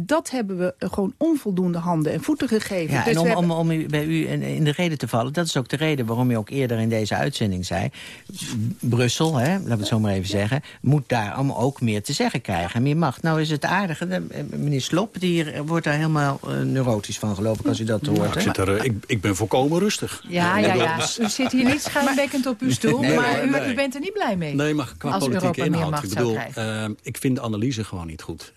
dat hebben we gewoon onvoldoende handen en voeten gegeven. Ja, dus en om, hebben... om, bij u in, de reden te vallen, dat is ook de reden waarom u ook eerder in deze uitzending zei... Brussel, hè, laten we het zo maar even zeggen, moet daar ook meer te zeggen krijgen. Meer macht. Nou is het aardige, meneer Slop, die wordt daar helemaal uh, neurotisch van, geloof ik, als u dat hoort. Nou, ik, zit er, uh, ik, ik, ben volkomen rustig. Ja, ja, ja. U zit hier niet schuimbekkend op uw stoel, nee, maar u, u, bent er niet blij mee. Nee, maar qua als politieke Europa inhoud. Ik bedoel, uh, ik vind de analyse gewoon niet goed.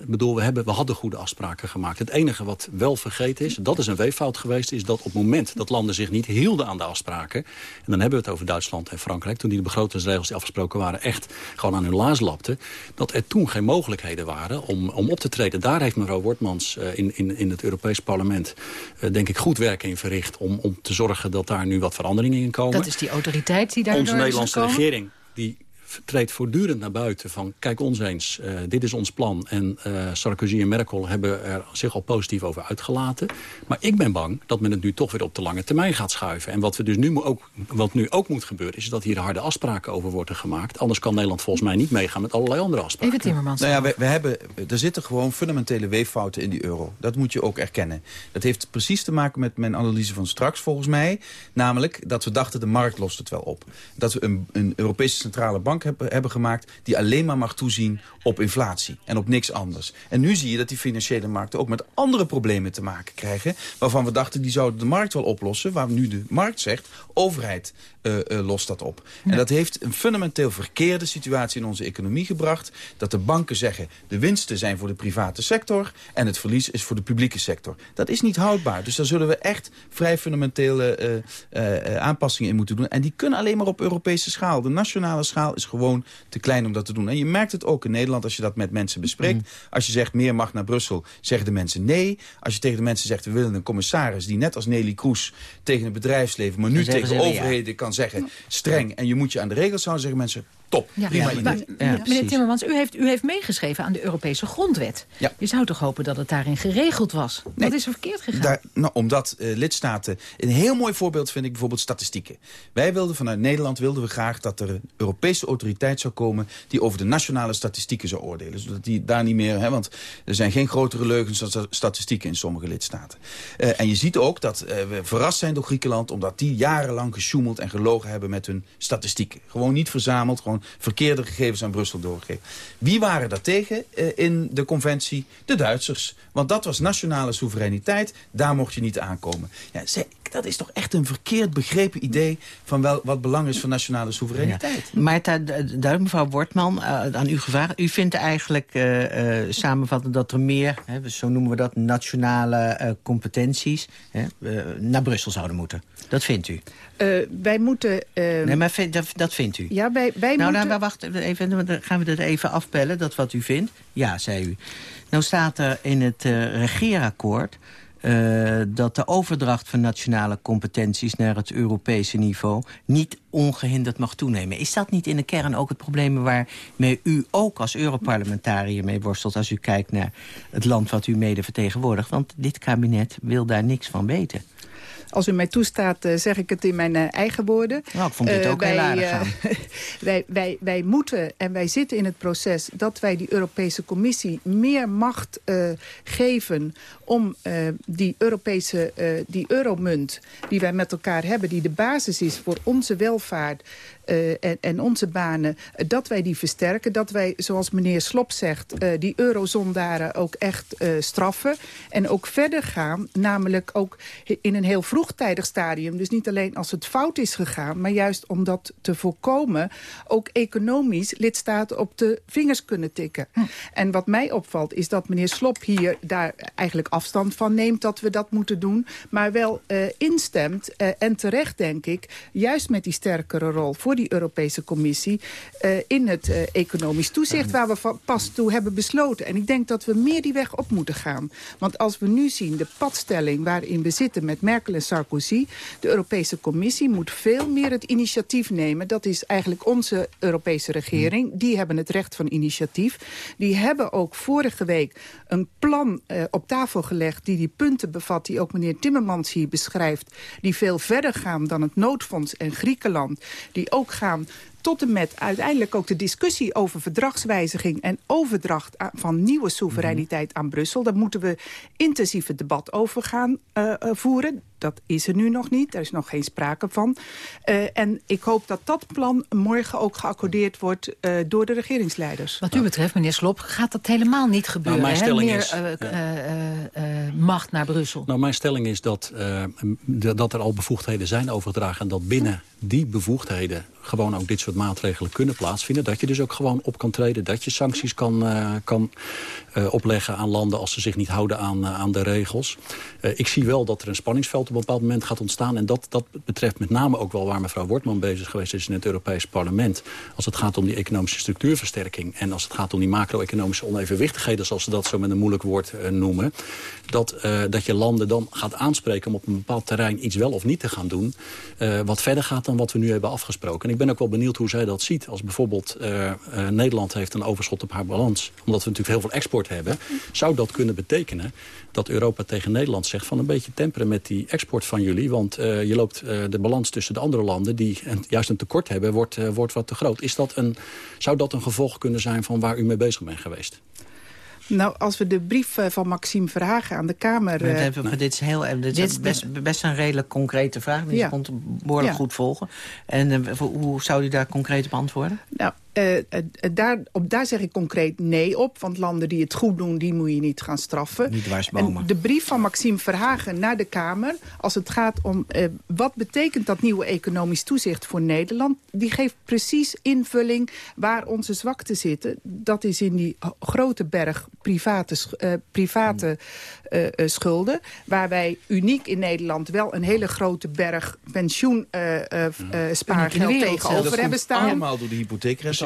ik bedoel, we, hebben, we hadden goede afspraken gemaakt. Het enige wat wel vergeten is, dat is een weeffout geweest... is dat op het moment dat landen zich niet hielden aan de afspraken... en dan hebben we het over Duitsland en Frankrijk... toen die de begrotingsregels die afgesproken waren echt gewoon aan hun laars lapten... dat er toen geen mogelijkheden waren om, om op te Daar heeft mevrouw Wortmans uh, in, in, in het Europees Parlement... Uh, denk ik goed werk in verricht om, om te zorgen dat daar nu wat veranderingen in komen. Dat is die autoriteit die daar Onze Nederlandse regering die treedt voortdurend naar buiten van... kijk ons eens, uh, dit is ons plan. En uh, Sarkozy en Merkel hebben er zich al positief over uitgelaten. Maar ik ben bang dat men het nu toch weer op de lange termijn gaat schuiven. En wat, we dus nu ook, wat nu ook moet gebeuren... is dat hier harde afspraken over worden gemaakt. Anders kan Nederland volgens mij niet meegaan met allerlei andere afspraken. Even Timmermans. Nou ja, we, we hebben, er zitten gewoon fundamentele weeffouten in die euro. Dat moet je ook erkennen. Dat heeft precies te maken met mijn analyse van straks volgens mij. Namelijk dat we dachten de markt lost het wel op. Dat we een, een Europese centrale bank hebben, hebben gemaakt... die alleen maar mag toezien op inflatie en op niks anders. En nu zie je dat die financiële markten ook met andere problemen te maken krijgen... waarvan we dachten die zouden de markt wel oplossen... waar nu de markt zegt, overheid uh, uh, lost dat op. Ja. En dat heeft een fundamenteel verkeerde situatie in onze economie gebracht... dat de banken zeggen, de winsten zijn voor de private sector... en het verlies is voor de publieke sector. Dat is niet houdbaar. Dus daar zullen we echt vrij fundamentele uh, aanpassingen in moeten doen. En die kunnen alleen maar op Europese schaal. De nationale schaal is gewoon te klein om dat te doen. En je merkt het ook in Nederland als je dat met mensen bespreekt. Mm. Als je zegt meer mag naar Brussel, zeggen de mensen nee. Als je tegen de mensen zegt we willen een commissaris... die net als Nelly Kroes tegen het bedrijfsleven... maar nu tegen overheden kan zeggen streng... en je moet je aan de regels houden, zeggen mensen... Top, ja, prima ja, maar, ja, meneer Timmermans, u heeft, u heeft meegeschreven aan de Europese grondwet. Je zou toch hopen dat het daarin geregeld was? Nee, Wat is er verkeerd gegaan? Daar, nou, omdat uh, lidstaten... Een heel mooi voorbeeld vind ik bijvoorbeeld statistieken. Wij wilden vanuit Nederland wilden we graag dat er een Europese autoriteit zou komen... die over de nationale statistieken zou oordelen. Zodat die daar niet meer... Hè, want er zijn geen grotere leugens dan statistieken in sommige lidstaten. Uh, en je ziet ook dat uh, we verrast zijn door Griekenland... omdat die jarenlang gesjoemeld en gelogen hebben met hun statistieken. Gewoon niet verzameld, gewoon verkeerde gegevens aan Brussel doorgegeven. Wie waren daar tegen uh, in de conventie? De Duitsers. Want dat was nationale soevereiniteit. Daar mocht je niet aankomen. Ja, dat is toch echt een verkeerd begrepen idee... van wel, wat belang is van nationale soevereiniteit. Ja. Maar duidelijk, mevrouw Wortman, uh, aan u gevraagd. U vindt eigenlijk uh, uh, samenvatten dat er meer, hè, zo noemen we dat, nationale competenties... Hè, naar Brussel zouden moeten. Dat vindt u? Uh, wij moeten... Uh, nee, maar dat, dat vindt u? Ja, wij, wij nou, moeten... Nou, wacht even, dan gaan we dat even afpellen, dat wat u vindt. Ja, zei u. Nou staat er in het uh, regeerakkoord... Uh, dat de overdracht van nationale competenties naar het Europese niveau... niet ongehinderd mag toenemen. Is dat niet in de kern ook het probleem waarmee u ook als Europarlementariër mee worstelt... als u kijkt naar het land wat u mede vertegenwoordigt? Want dit kabinet wil daar niks van weten. Als u mij toestaat, uh, zeg ik het in mijn uh, eigen woorden. Nou, ik vond dit uh, ook wij, heel aardig *laughs* wij, wij, wij moeten en wij zitten in het proces... dat wij die Europese Commissie meer macht geven... om die Europese, die euromunt die wij met elkaar hebben... die de basis is voor onze welvaart... Uh, en, en, onze banen, uh, dat wij die versterken. Dat wij, zoals meneer Slop zegt, uh, die eurozondaren ook echt straffen. En ook verder gaan, namelijk ook in een heel vroegtijdig stadium. Dus niet alleen als het fout is gegaan, maar juist om dat te voorkomen... ook economisch lidstaten op de vingers kunnen tikken. Hm. En wat mij opvalt is dat meneer Slop hier daar eigenlijk afstand van neemt... dat we dat moeten doen, maar wel instemt, en terecht denk ik... juist met die sterkere rol voor die Europese Commissie... in het economisch toezicht waar we pas toe hebben besloten. En ik denk dat we meer die weg op moeten gaan. Want als we nu zien de padstelling waarin we zitten met Merkel en Sarkozy... de Europese Commissie moet veel meer het initiatief nemen. Dat is eigenlijk onze Europese regering. Die hebben het recht van initiatief. Die hebben ook vorige week een plan uh, op tafel gelegd... die die punten bevat die ook meneer Timmermans hier beschrijft... die veel verder gaan dan het noodfonds en Griekenland. Die ook gaan tot en met uiteindelijk ook de discussie over verdragswijziging... en overdracht van nieuwe soevereiniteit aan Brussel. Daar moeten we intensief het debat over gaan uh, voeren. Dat is er nu nog niet, daar is nog geen sprake van. Uh, en ik hoop dat dat plan morgen ook geaccordeerd wordt uh, door de regeringsleiders. Wat u betreft, meneer Slop, gaat dat helemaal niet gebeuren. Nou, mijn stelling Meer is, macht naar Brussel. Nou, mijn stelling is dat, dat er al bevoegdheden zijn overgedragen... en dat binnen die bevoegdheden gewoon ook dit soort maatregelen kunnen plaatsvinden. Dat je dus ook gewoon op kan treden. Dat je sancties kan, uh, kan uh, opleggen aan landen als ze zich niet houden aan, uh, aan de regels. ik zie wel dat er een spanningsveld op een bepaald moment gaat ontstaan. En dat, dat betreft met name ook wel waar mevrouw Wortman bezig geweest is in het Europees Parlement. Als het gaat om die economische structuurversterking. En als het gaat om die macro-economische onevenwichtigheden, zoals ze dat zo met een moeilijk woord noemen. Dat, dat je landen dan gaat aanspreken om op een bepaald terrein iets wel of niet te gaan doen. wat verder gaat dan wat we nu hebben afgesproken. En ik ben ook wel benieuwd hoe zij dat ziet. Als bijvoorbeeld uh, uh, Nederland heeft een overschot op haar balans... omdat we natuurlijk heel veel export hebben... zou dat kunnen betekenen dat Europa tegen Nederland zegt... van een beetje temperen met die export van jullie... want uh, je loopt de balans tussen de andere landen... die juist een tekort hebben, wordt, wordt wat te groot. Is dat een, zou dat een gevolg kunnen zijn van waar u mee bezig bent geweest? Nou, als we de brief van Maxime Verhagen aan de Kamer... Uh, dit is, heel, dit is best, best een redelijk concrete vraag. Die ja. kon behoorlijk ja. goed volgen. En uh, hoe zou u daar concreet op antwoorden? Nou, uh, daar, op, daar zeg ik concreet nee op. Want landen die het goed doen, die moet je niet gaan straffen. Niet en de brief van Maxime Verhagen naar de Kamer... als het gaat om uh, wat betekent dat nieuwe economisch toezicht voor Nederland... die geeft precies invulling waar onze zwakte zitten. Dat is in die grote berg private, uh, private schulden... waar wij uniek in Nederland wel een hele grote berg pensioenspaargeld tegenover hebben staan. allemaal door de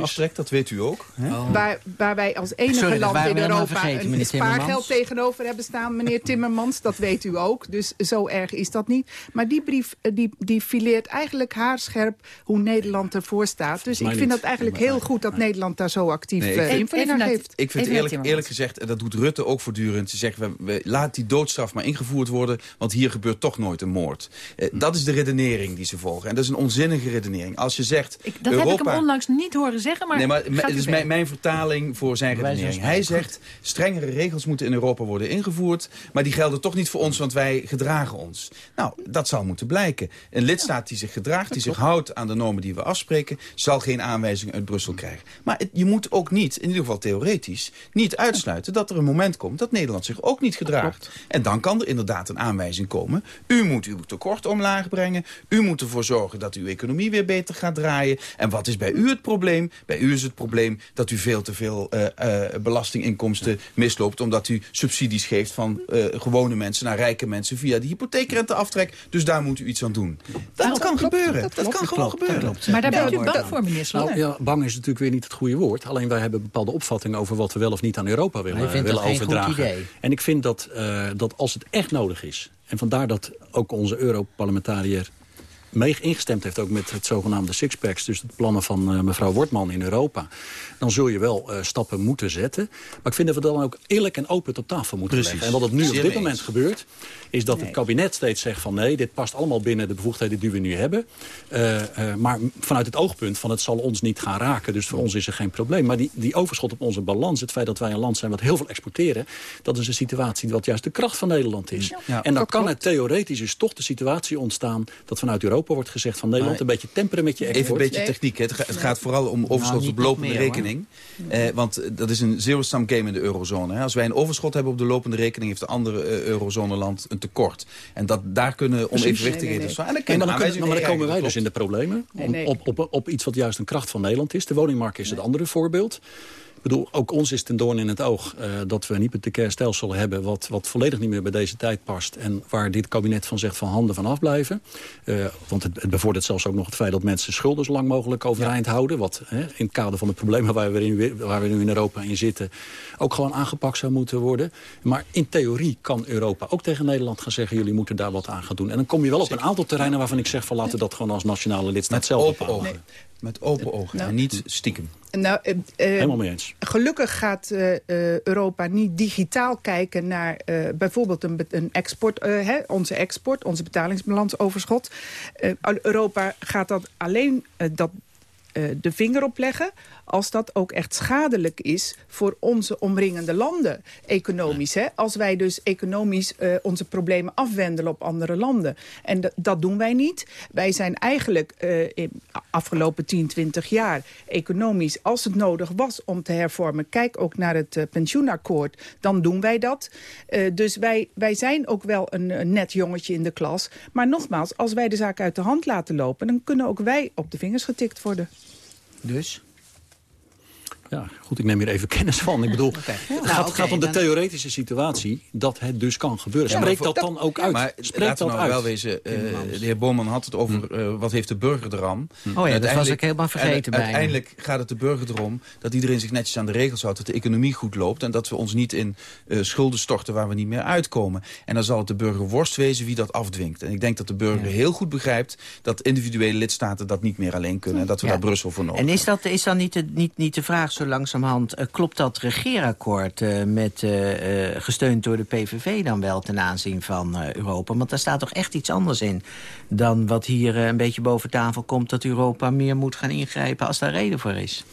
aftrekt, dat weet u ook. Hè? Oh. Waar, waar wij als enige Sorry, land in Europa een spaargeld tegenover hebben staan, meneer Timmermans. Dat weet u ook, dus zo erg is dat niet. Maar die brief eh, die, die fileert eigenlijk haarscherp hoe Nederland ervoor staat. Dus ik vind dat eigenlijk heel goed dat Nederland daar zo actief nee, uh, invulling heeft. Ik vind eerlijk, eerlijk gezegd, en dat doet Rutte ook voortdurend... ze zeggen, we, we, laat die doodstraf maar ingevoerd worden... want hier gebeurt toch nooit een moord. Eh, dat is de redenering die ze volgen. En dat is een onzinnige redenering. Als je zegt... Ik, dat Europa, heb ik hem onlangs niet horen zeggen, maar... Nee, maar het is mijn, mijn, vertaling voor zijn redenering. Hij zegt, strengere regels moeten in Europa worden ingevoerd... maar die gelden toch niet voor ons, want wij gedragen ons. Nou, dat zal moeten blijken. Een lidstaat die zich gedraagt, die zich houdt aan de normen die we afspreken... zal geen aanwijzing uit Brussel krijgen. Maar het, je moet ook niet, in ieder geval theoretisch... niet uitsluiten dat er een moment komt dat Nederland zich ook niet gedraagt. En dan kan er inderdaad een aanwijzing komen. U moet uw tekort omlaag brengen. U moet ervoor zorgen dat uw economie weer beter gaat draaien. En wat is bij u het probleem? Bij u is het probleem dat u veel te veel uh, uh, belastinginkomsten misloopt... omdat u subsidies geeft van uh, gewone mensen naar rijke mensen... via de hypotheekrenteaftrek. Dus daar moet u iets aan doen. Dat nou, kan gebeuren. Dat, dat kan gewoon gebeuren. maar daar bent u bang voor, meneer. Nou, ja, bang is natuurlijk weer niet het goede woord. Alleen wij hebben bepaalde opvattingen over wat we wel of niet aan Europa willen, willen overdragen. En ik vind dat, dat als het echt nodig is... en vandaar dat ook onze Europarlementariër mee ingestemd heeft ook met het zogenaamde sixpacks... dus de plannen van uh, mevrouw Wortman in Europa... dan zul je wel uh, stappen moeten zetten. Maar ik vind dat we dan ook eerlijk en open op tafel moeten Precies. leggen. En wat er nu op dit moment gebeurt... is dat nee. het kabinet steeds zegt van... nee, dit past allemaal binnen de bevoegdheden die we nu hebben. Uh, maar vanuit het oogpunt van het zal ons niet gaan raken. Dus voor ons is er geen probleem. Maar die, die overschot op onze balans, het feit dat wij een land zijn... wat heel veel exporteren, dat is een situatie... wat juist de kracht van Nederland is. Ja, en dan kan klopt. het theoretisch dus toch de situatie ontstaan... dat vanuit Europa wordt gezegd van Nederland... een beetje temperen met je export. Even een beetje techniek. Het, het gaat vooral om overschot nou, op lopende meer, rekening. Eh, want dat is een zero-sum game in de eurozone. Hè. Als wij een overschot hebben op de lopende rekening... heeft de andere uh, eurozone-land een tekort. En dat, daar kunnen onevenwichtigheden nee, nee, nee. En dan, kunnen, maar dan komen wij dus in de problemen. Op, op, op iets wat juist een kracht van Nederland is. De woningmarkt is het andere voorbeeld. Ik bedoel, ook ons is ten doorn in het oog uh, dat we een hypothecair stelsel hebben... Wat, wat volledig niet meer bij deze tijd past. En waar dit kabinet van zegt van handen van afblijven. Uh, want het, het, bevordert zelfs ook nog het feit dat mensen schulden zo lang mogelijk overeind ja. houden. Wat hè, in het kader van het probleem waar we, in, waar we nu in Europa in zitten... ook gewoon aangepakt zou moeten worden. Maar in theorie kan Europa ook tegen Nederland gaan zeggen... jullie moeten daar wat aan gaan doen. En dan kom je wel op een aantal terreinen waarvan ik zeg... van laten we dat gewoon als nationale lidstaat zelf bepalen. Nee. Met open ogen nou, en niet stiekem. Nou, uh, Helemaal mee eens. Gelukkig gaat uh, Europa niet digitaal kijken naar bijvoorbeeld een, een export, hè, onze export, onze betalingsbalansoverschot. Europa gaat dat alleen dat, de vinger opleggen als dat ook echt schadelijk is voor onze omringende landen, economisch. Hè? Als wij dus economisch uh, onze problemen afwendelen op andere landen. En dat doen wij niet. Wij zijn eigenlijk uh, in afgelopen 10, 20 jaar economisch, als het nodig was om te hervormen, kijk ook naar het uh, pensioenakkoord, dan doen wij dat. dus wij, wij zijn ook wel een net jongetje in de klas. Maar nogmaals, als wij de zaak uit de hand laten lopen, dan kunnen ook wij op de vingers getikt worden. Dus? Ja, goed, ik neem hier even *laughs* kennis van. Ik bedoel, *laughs* okay. het nou, gaat, okay, gaat, om de theoretische situatie dat het dus kan gebeuren. Ja, Spreek dat, dat dan ook uit? Maar Spreek laten we nou uit. wel wezen, uh, de heer Boman had het over uh, wat heeft de burger eraan. Oh ja, dat was ik helemaal vergeten bij Uiteindelijk gaat het de burger erom dat iedereen zich netjes aan de regels houdt. Dat de economie goed loopt en dat we ons niet in uh, schulden storten waar we niet meer uitkomen. En dan zal het de burger worst wezen wie dat afdwingt. En ik denk dat de burger ja. heel goed begrijpt dat individuele lidstaten dat niet meer alleen kunnen. En dat we ja. daar Brussel voor nodig hebben. En is, dat, is dan niet de, niet, niet de vraag zo langzamerhand uh, klopt dat regeerakkoord uh, met, uh, gesteund door de PVV dan wel ten aanzien van Europa? Want daar staat toch echt iets anders in dan wat hier een beetje boven tafel komt... dat Europa meer moet gaan ingrijpen als daar reden voor is.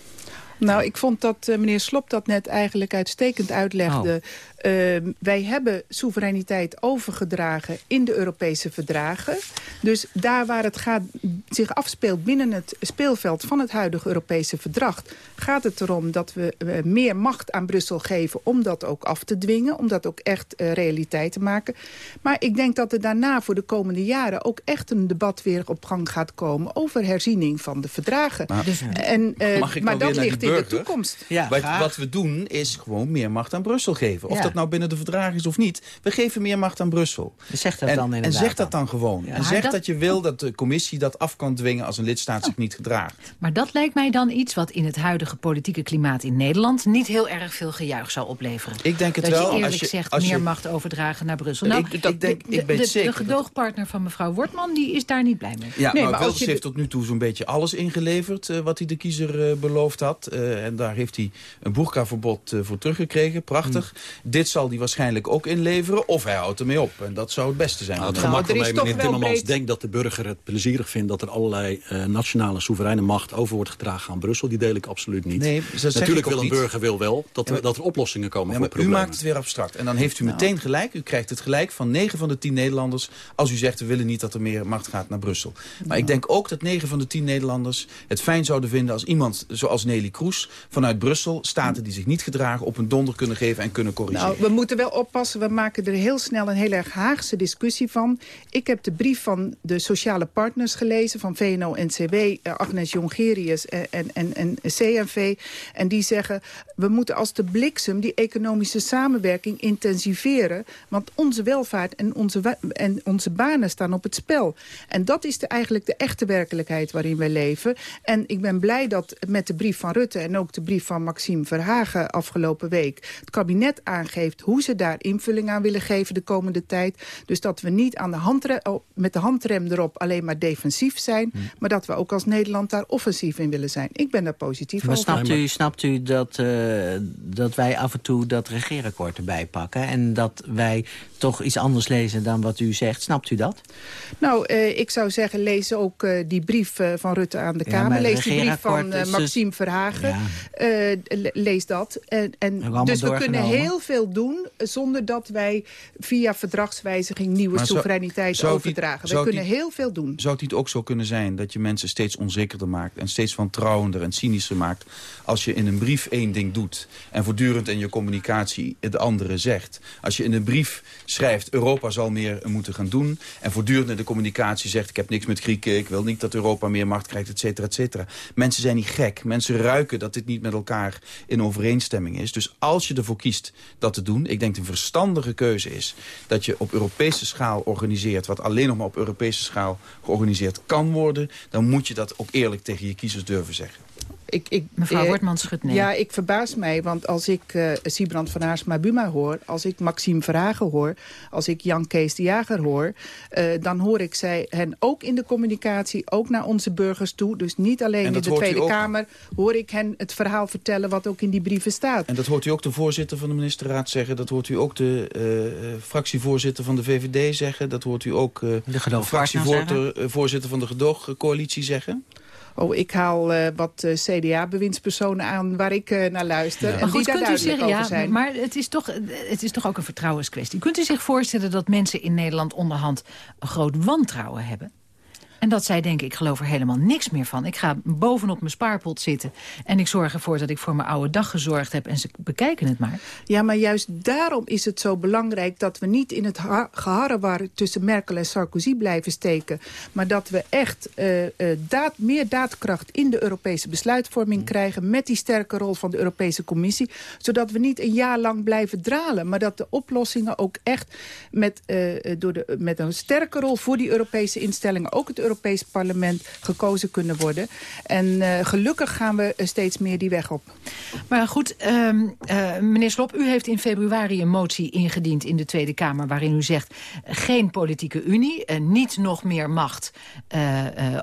Nou, ik vond dat uh, meneer Slop dat net eigenlijk uitstekend uitlegde. Oh. Uh, wij hebben soevereiniteit overgedragen in de Europese verdragen. Dus daar waar het gaat, zich afspeelt binnen het speelveld van het huidige Europese verdrag... gaat het erom dat we uh, meer macht aan Brussel geven om dat ook af te dwingen. Om dat ook echt realiteit te maken. Maar ik denk dat er daarna voor de komende jaren ook echt een debat weer op gang gaat komen... over herziening van de verdragen. Maar, dus, en, maar dat ligt in de toekomst. Ja, wat, wat, we doen is gewoon meer macht aan Brussel geven. Of ja. dat nou binnen de verdragen is of niet. We geven meer macht aan Brussel. Zeg dat en, dan en zeg dat dan gewoon. Ja. En zeg dat... dat... je wil dat de commissie dat af kan dwingen als een lidstaat zich niet gedraagt. Maar dat lijkt mij dan iets wat in het huidige politieke klimaat in Nederland... niet heel erg veel gejuich zou opleveren. Ik denk het dat wel. je eerlijk als je, zegt als je... meer macht overdragen naar Brussel. Nou, ik, dat denk, de, ik weet de, zeker. De gedoogpartner van mevrouw Wortman die is daar niet blij mee. Ja, nee, maar, maar Wilders heeft tot nu toe zo'n beetje alles ingeleverd... Uh, wat hij de kiezer uh, beloofd had. Uh, en daar heeft hij een boerkaverbod uh, voor teruggekregen. Prachtig. Hmm. Dit zal hij waarschijnlijk ook inleveren. Of hij houdt ermee op. En dat zou het beste zijn. Nou, het gemak waarmee meneer Timmermans breed... denkt dat de burger het plezierig vindt... dat er allerlei uh, nationale soevereine macht over wordt gedragen aan Brussel. Die deel ik absoluut niet. Nee, Natuurlijk wil een burger wil wel dat, er, dat er oplossingen komen ja, voor problemen. U maakt het weer abstract. En dan heeft u nou. meteen gelijk. U krijgt het gelijk van 9 van de 10 Nederlanders... als u zegt we willen niet dat er meer macht gaat naar Brussel. Maar nou. ik denk ook dat 9 van de 10 Nederlanders het fijn zouden vinden... als iemand zoals Nelly Kroes vanuit Brussel... staten die zich niet gedragen op een donder kunnen geven en kunnen corrigeren. Nou, we moeten wel oppassen. We maken er heel snel een heel erg Haagse discussie van. Ik heb de brief van de sociale partners gelezen... van VNO-NCW, uh, Agnes Jongerius en, en, en, en CNV. En die zeggen, we moeten als de bliksem die economische samenwerking intensiveren. Want onze welvaart en onze, en onze banen staan op het spel. En dat is de, eigenlijk de echte werkelijkheid waarin wij leven. En ik ben blij dat met de brief van Rutte en ook de brief van Maxime Verhagen afgelopen week... het kabinet aangeeft hoe ze daar invulling aan willen geven de komende tijd. Dus dat we niet aan de handrem, met de handrem erop alleen maar defensief zijn... Hmm. maar dat we ook als Nederland daar offensief in willen zijn. Ik ben daar positief maar over. Snapt u, snapt u dat, uh, dat wij af en toe dat regeerakkoord erbij pakken... en dat wij toch iets anders lezen dan wat u zegt? Snapt u dat? Nou, uh, ik zou zeggen, lees ook uh, die brief uh, van Rutte aan de ja, Kamer. Lees die brief van Maxime Verhagen. Ja. lees dat. En, en dus we kunnen heel veel doen zonder dat wij via verdragswijziging nieuwe maar soevereiniteit zou, overdragen. We kunnen heel veel doen. Zou het niet ook zo kunnen zijn dat je mensen steeds onzekerder maakt... en steeds wantrouwender en cynischer maakt... als je in een brief één ding doet... en voortdurend in je communicatie het andere zegt. Als je in een brief schrijft... Europa zal meer moeten gaan doen... en voortdurend in de communicatie zegt... ik heb niks met Grieken, ik wil niet dat Europa meer macht krijgt, et cetera, et cetera. Mensen zijn niet gek. Mensen ruiken dat dit niet met elkaar in overeenstemming is. Dus als je ervoor kiest dat te doen, ik denk een verstandige keuze is dat je op Europese schaal organiseert, wat alleen nog maar op Europese schaal georganiseerd kan worden, dan moet je dat ook eerlijk tegen je kiezers durven zeggen. Ik, ik, Mevrouw eh, Wortman schudt nee. Ja, ik verbaas mij, want als ik uh, Sibrand van Haarsma Buma hoor... als ik Maxime Vragen hoor, als ik Jan Kees de Jager hoor... Uh, dan hoor ik zij hen ook in de communicatie, ook naar onze burgers toe... dus niet alleen in de Tweede Kamer, hoor ik hen het verhaal vertellen... wat ook in die brieven staat. En dat hoort u ook de voorzitter van de ministerraad zeggen... dat hoort u ook de uh, fractievoorzitter van de VVD zeggen... dat hoort u ook de, de fractievoorzitter van de gedoogcoalitie zeggen... Oh, ik haal uh, wat uh, CDA-bewindspersonen aan waar ik uh, naar luister. Ja. En die daar kunt u zeggen, ja, zijn. Maar het is, toch, het is toch ook een vertrouwenskwestie. Kunt u zich voorstellen dat mensen in Nederland onderhand een groot wantrouwen hebben? En dat zij denken, ik geloof er helemaal niks meer van. Ik ga bovenop mijn spaarpot zitten. En ik zorg ervoor dat ik voor mijn oude dag gezorgd heb. En ze bekijken het maar. Ja, maar juist daarom is het zo belangrijk... dat we niet in het geharrewar tussen Merkel en Sarkozy blijven steken. Maar dat we echt uh, uh, daad, meer daadkracht in de Europese besluitvorming mm. krijgen... met die sterke rol van de Europese Commissie. Zodat we niet een jaar lang blijven dralen. Maar dat de oplossingen ook echt met, uh, door de, met een sterke rol... voor die Europese instellingen, ook het Europese Europees parlement gekozen kunnen worden. En uh, gelukkig gaan we steeds meer die weg op. Maar goed, um, uh, meneer Slop, u heeft in februari een motie ingediend in de Tweede Kamer... waarin u zegt geen politieke unie, uh, niet nog meer macht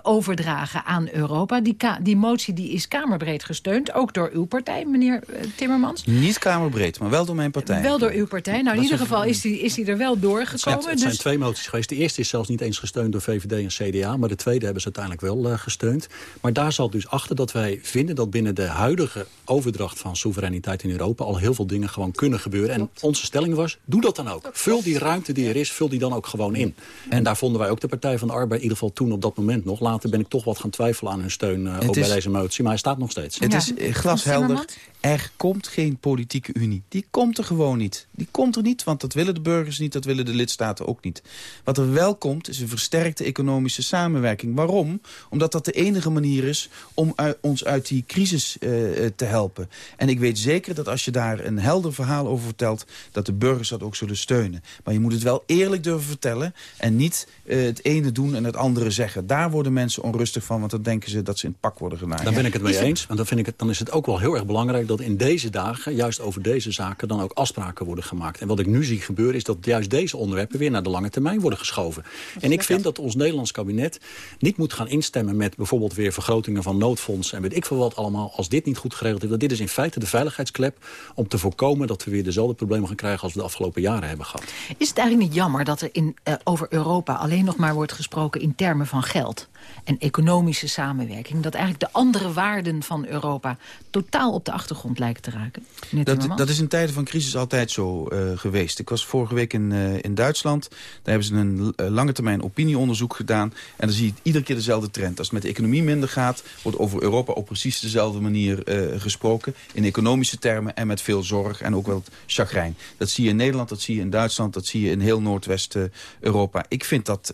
overdragen aan Europa. Die, die motie die is kamerbreed gesteund, ook door uw partij, meneer Timmermans. Niet kamerbreed, maar wel door mijn partij. Wel door uw partij. Nou, in ieder geval is die, is die er wel doorgekomen. Het zijn, het zijn dus... twee moties geweest. De eerste is zelfs niet eens gesteund door VVD en CDA maar de tweede hebben ze uiteindelijk wel uh, gesteund. Maar daar zat dus achter dat wij vinden dat binnen de huidige overdracht van soevereiniteit in Europa al heel veel dingen gewoon kunnen gebeuren. En onze stelling was, doe dat dan ook. Vul die ruimte die er is, vul die dan ook gewoon in. En daar vonden wij ook de Partij van de Arbeid in ieder geval toen op dat moment nog. Later ben ik toch wat gaan twijfelen aan hun steun uh, ook bij deze motie. Maar hij staat nog steeds. Het is glashelder. Er komt geen politieke unie. Die komt er gewoon niet. Die komt er niet, want dat willen de burgers niet, dat willen de lidstaten ook niet. Wat er wel komt, is een versterkte economische samenwerking. Waarom? Omdat dat de enige manier is om ons uit die crisis uh, te helpen. En ik weet zeker dat als je daar een helder verhaal over vertelt... dat de burgers dat ook zullen steunen. Maar je moet het wel eerlijk durven vertellen... en niet uh, het ene doen en het andere zeggen. Daar worden mensen onrustig van, want dan denken ze dat ze in het pak worden genaaid. Daar ben ik het mee eens. Want dan, vind ik het, dan is het ook wel heel erg belangrijk dat in deze dagen... juist over deze zaken dan ook afspraken worden gemaakt. En wat ik nu zie gebeuren is dat juist deze onderwerpen... weer naar de lange termijn worden geschoven. En ik vind dat ons Nederlands kabinet niet moet gaan instemmen... met bijvoorbeeld weer vergrotingen van noodfondsen... en weet ik veel wat allemaal, als dit niet goed geregeld is. Want dit is in feite de veiligheidsklep om te voorkomen... dat we weer dezelfde problemen gaan krijgen als we de afgelopen jaren hebben gehad. Is het eigenlijk niet jammer dat er in, uh, over Europa alleen nog maar wordt gesproken... in termen van geld? En economische samenwerking... dat eigenlijk de andere waarden van Europa totaal op de achtergrond lijken te raken? Dat, dat, is in tijden van crisis altijd zo uh, geweest. Ik was vorige week in, uh, in Duitsland. Daar hebben ze een uh, lange termijn opinieonderzoek gedaan. En dan zie je iedere keer dezelfde trend. Als het met de economie minder gaat... wordt over Europa op precies dezelfde manier gesproken. In economische termen en met veel zorg en ook wel chagrijn. Dat zie je in Nederland, dat zie je in Duitsland... dat zie je in heel Noordwest-Europa. Ik vind dat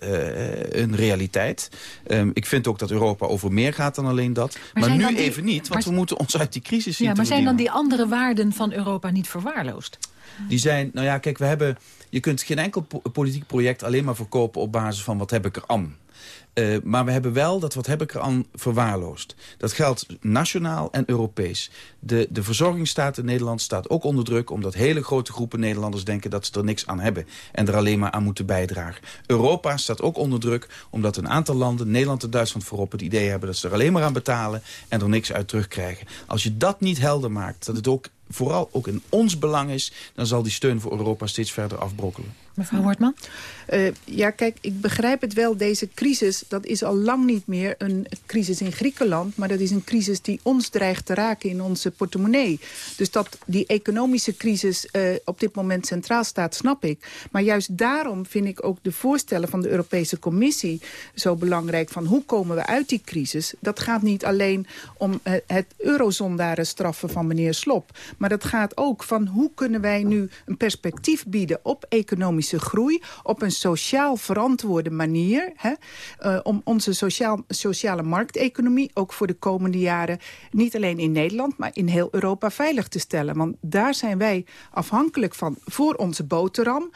een realiteit. Um, ik vind ook dat Europa over meer gaat dan alleen dat. Maar, nu even niet, want we moeten ons uit die crisis zien Ja, maar zijn dan die andere waarden van Europa niet verwaarloosd? Die zijn, nou ja, kijk, we hebben... Je kunt geen enkel politiek project alleen maar verkopen op basis van wat heb ik er aan. Uh, maar we hebben wel, dat wat heb ik er aan verwaarloosd. Dat geldt nationaal en Europees. De, de verzorgingsstaat in Nederland staat ook onder druk... omdat hele grote groepen Nederlanders denken dat ze er niks aan hebben... en er alleen maar aan moeten bijdragen. Europa staat ook onder druk omdat een aantal landen... Nederland en Duitsland voorop het idee hebben... dat ze er alleen maar aan betalen en er niks uit terugkrijgen. Als je dat niet helder maakt, dat het ook vooral ook in ons belang is... dan zal die steun voor Europa steeds verder afbrokkelen. Mevrouw Wortman? Uh, ja, kijk, ik begrijp het wel. Deze crisis, dat is al lang niet meer een crisis in Griekenland... maar dat is een crisis die ons dreigt te raken in onze portemonnee. Dus dat die economische crisis uh, op dit moment centraal staat, snap ik. Maar juist daarom vind ik ook de voorstellen van de Europese Commissie... zo belangrijk van hoe komen we uit die crisis. Dat gaat niet alleen om uh, het eurozondaren straffen van meneer Slop... Maar het gaat ook van hoe kunnen wij nu een perspectief bieden op economische groei... op een sociaal verantwoorde manier... Hè, uh, om onze sociaal, sociale markteconomie ook voor de komende jaren... niet alleen in Nederland, maar in heel Europa veilig te stellen. Want daar zijn wij afhankelijk van voor onze boterham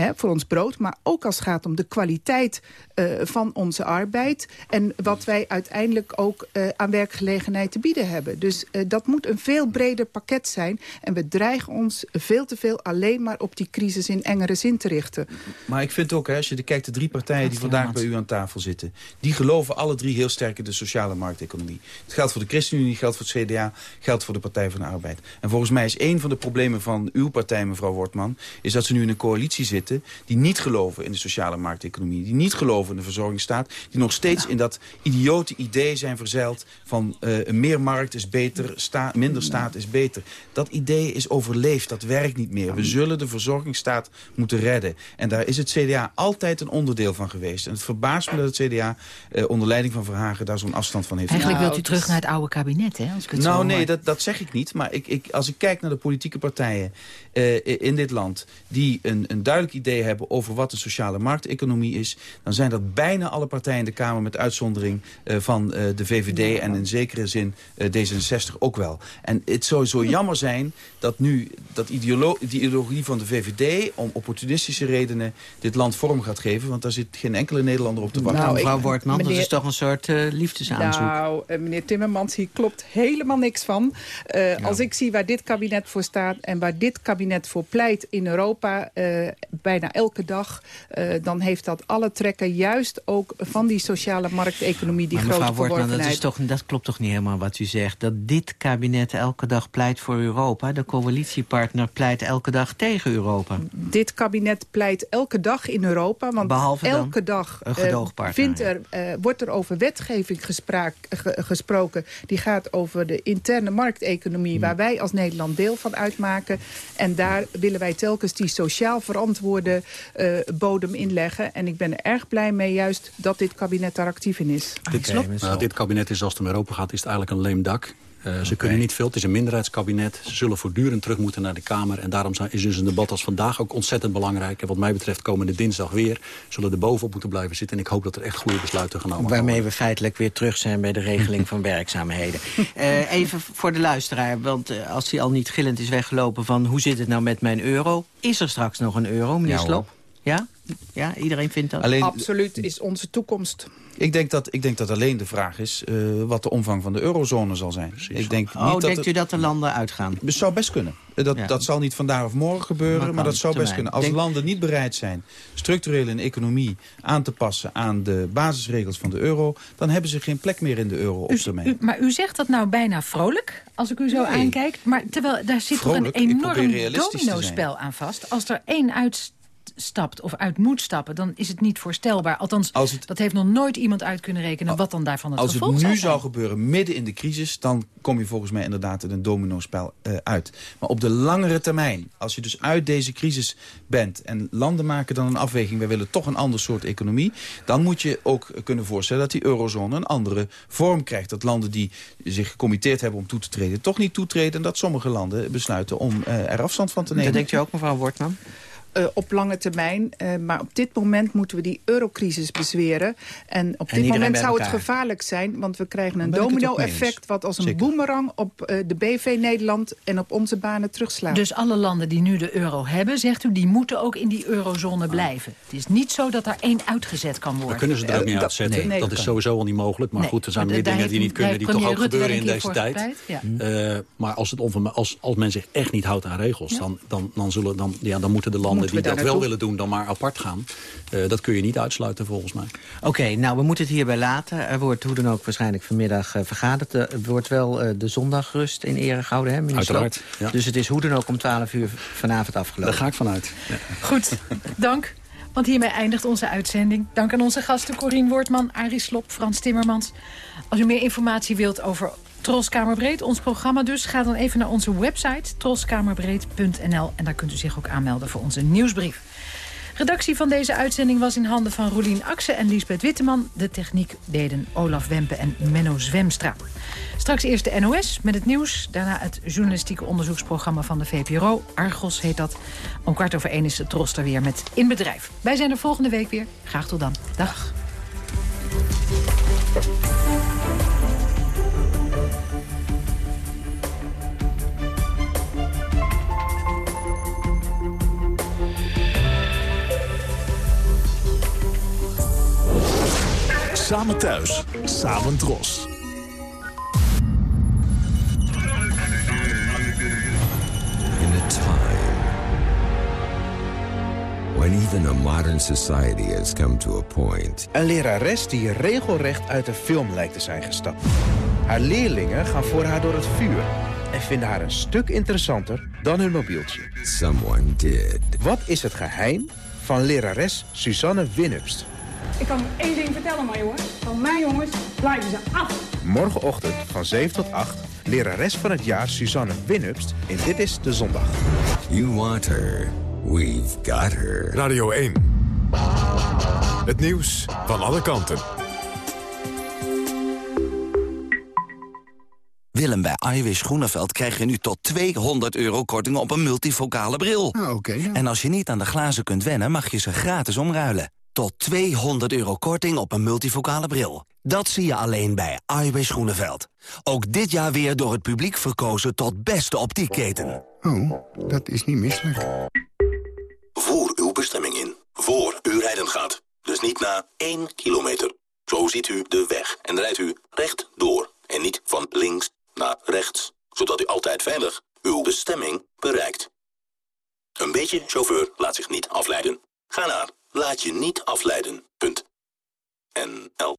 hè, voor ons brood. Maar ook als het gaat om de kwaliteit uh, van onze arbeid. En wat wij uiteindelijk ook uh, aan werkgelegenheid te bieden hebben. Dus uh, dat moet een veel breder pakket zijn. En we dreigen ons veel te veel alleen maar op die crisis in engere zin te richten. Maar ik vind ook, hè, als je kijkt de drie partijen die vandaag bij u aan tafel zitten. Die geloven alle drie heel sterk in de sociale markteconomie. Het geldt voor de ChristenUnie, geldt voor het CDA, geldt voor de Partij van de Arbeid. En volgens mij is een van de problemen van uw partij, mevrouw Wortman... is dat ze nu in een coalitie zitten die niet geloven in de sociale markteconomie. Die niet geloven in de verzorgingsstaat. Die nog steeds in dat idiote idee zijn verzeild van uh, meer markt is beter, sta minder staat is beter. Dat idee is overleefd, dat werkt niet meer. We zullen de verzorgingsstaat moeten redden. En daar is het CDA altijd een onderdeel van geweest. En het verbaast me dat het CDA uh, onder leiding van Verhagen daar zo'n afstand van heeft. Eigenlijk wilt u terug naar het oude kabinet, hè? Als ik het nou zo nee, dat, dat zeg ik niet. Maar ik, ik, als ik kijk naar de politieke partijen uh, in dit land... die een, een duidelijk idee hebben over wat een sociale markteconomie is... dan zijn dat bijna alle partijen in de Kamer... met uitzondering uh, van uh, de VVD en in zekere zin D66 ook wel. En het zou zo jammer zijn dat nu dat ideolo die ideologie van de VVD... om opportunistische redenen dit land vorm gaat geven. Want daar zit geen enkele Nederlander op te wachten. Nou, mevrouw Wortman, meneer... dat is toch een soort liefdesaanzoek. Nou, meneer Timmermans, hier klopt helemaal niks van. Ja. Als ik zie waar dit kabinet voor staat en waar dit kabinet voor pleit in Europa... Uh, bijna elke dag, uh, dan heeft dat alle trekken juist ook van die sociale markteconomie, die maar grote mevrouw Wortman, dat, is toch, dat klopt toch niet helemaal wat u zegt? Dat dit kabinet elke dag pleit voor Europa. De coalitiepartner pleit elke dag tegen Europa. Dit kabinet pleit elke dag in Europa. Want Behalve elke dag uh, vindt er, uh, wordt er over wetgeving gespraak, gesproken. Die gaat over de interne markteconomie, hmm. waar wij als Nederland deel van uitmaken. En daar willen wij telkens die sociaal verantwoorde uh, bodem inleggen. En ik ben er erg blij mee juist dat dit kabinet daar actief in is. Dit, nou, dit kabinet is, als het om Europa gaat, is het eigenlijk een leem dak. Uh, ze okay. kunnen niet veel. Het is een minderheidskabinet. Ze zullen voortdurend terug moeten naar de Kamer. En daarom is dus een debat als vandaag ook ontzettend belangrijk. En wat mij betreft komende dinsdag weer. Zullen er bovenop moeten blijven zitten. En ik hoop dat er echt goede besluiten genomen worden. Waarmee we feitelijk weer terug zijn bij de regeling van *laughs* werkzaamheden. Uh, even voor de luisteraar. Want uh, als hij al niet gillend is weggelopen van hoe zit het nou met mijn euro. Is er straks nog een euro, meneer ja? Ja? Ja, iedereen vindt dat? Alleen, Absoluut, is onze toekomst. Ik denk, dat, ik denk dat alleen de vraag is uh, wat de omvang van de eurozone zal zijn. Ik denk oh, niet denkt dat u dat de landen uitgaan? Dat zou best kunnen. Dat, ja. dat zal niet vandaag of morgen gebeuren, maar, maar dat zou best kunnen. Als denk... landen niet bereid zijn structureel hun economie aan te passen aan de basisregels van de euro, dan hebben ze geen plek meer in de euro op termijn. U, maar u zegt dat nou bijna vrolijk, als ik u zo nee. aankijk. Maar terwijl daar zit vrolijk, toch een enorm domino-spel aan vast. Als er één uit stapt of uit moet stappen... dan is het niet voorstelbaar. Althans, het, dat heeft nog nooit iemand uit kunnen rekenen... wat dan daarvan het als gevolg Als het nu zou, zou gebeuren, midden in de crisis... dan kom je volgens mij inderdaad in een domino-spel uh, uit. Maar op de langere termijn, als je dus uit deze crisis bent... en landen maken dan een afweging... wij willen toch een ander soort economie... dan moet je ook kunnen voorstellen dat die eurozone een andere vorm krijgt. Dat landen die zich gecommitteerd hebben om toe te treden... toch niet toetreden en dat sommige landen besluiten om uh, er afstand van te nemen. Dat denkt u ook, mevrouw Wortman? Uh, op lange termijn. Uh, maar op dit moment moeten we die eurocrisis bezweren. En op en dit moment zou het gevaarlijk zijn... want we krijgen een domino-effect... wat als een Zeker. boemerang op uh, de BV Nederland... en op onze banen terugslaat. Dus alle landen die nu de euro hebben, zegt u... die moeten ook in die eurozone blijven. Het is niet zo dat er één uitgezet kan worden. Dan kunnen ze er ook niet uitzetten. Nee, nee, dat is sowieso al niet mogelijk. Maar nee, goed, er zijn meer dingen die niet kunnen... die toch ook gebeuren in deze tijd. Ja. maar als, het als, als men zich echt niet houdt aan regels... dan, dan, dan, zullen, dan, ja, dan moeten de landen die dat wel willen doen, dan maar apart gaan. Uh, dat kun je niet uitsluiten volgens mij. Oké, okay, nou we moeten het hierbij laten. Er wordt hoe dan ook waarschijnlijk vanmiddag uh, vergaderd. Er wordt wel uh, de zondagrust in ere gehouden, hè minister? Uiteraard, ja. Dus het is hoe dan ook om 12 uur vanavond afgelopen. Daar ga ik vanuit. Ja. Goed, dank. Want hiermee eindigt onze uitzending. Dank aan onze gasten Corien Woordman, Arie Slop, Frans Timmermans. Als u meer informatie wilt over Troskamerbreed, ons programma dus. Ga dan even naar onze website, troskamerbreed.nl. En daar kunt u zich ook aanmelden voor onze nieuwsbrief. Redactie van deze uitzending was in handen van Roelien Akse en Liesbeth Witteman. De techniek deden Olaf Wempe en Menno Zwemstra. Straks eerst de NOS met het nieuws. Daarna het journalistieke onderzoeksprogramma van de VPRO. Argos heet dat. Om kwart over één is het roster weer met In Bedrijf. Wij zijn er volgende week weer. Graag tot dan. Dag. Samen thuis, samen dros. In a time when even a modern society has come to a point. Een lerares die regelrecht uit een film lijkt te zijn gestapt. Haar leerlingen gaan voor haar door het vuur en vinden haar een stuk interessanter dan hun mobieltje. Someone did. Wat is het geheim van lerares Suzanne Winnupst? Ik kan één ding vertellen, maar jongens. Van mijn jongens blijven ze af. Morgenochtend van 7 tot 8, lerares van het jaar Suzanne Winnupst in Dit is de Zondag. You want her, we've got her. Radio 1. Het nieuws van alle kanten. Willem, bij Iwis Groeneveld krijg je nu tot 200 euro korting op een multifocale bril. Oké. En als je niet aan de glazen kunt wennen, mag je ze gratis omruilen. Tot 200 euro korting op een multifocale bril. Dat zie je alleen bij Iwis Groeneveld. Ook dit jaar weer door het publiek verkozen tot beste optiekketen. Oh, dat is niet misselijk. Voer uw bestemming in, voor u rijden gaat. Dus niet na 1 kilometer. Zo ziet u de weg en rijdt u recht door. En niet van links naar rechts. Zodat u altijd veilig uw bestemming bereikt. Een beetje chauffeur laat zich niet afleiden. Ga naar laat je niet afleiden. Punt. NL.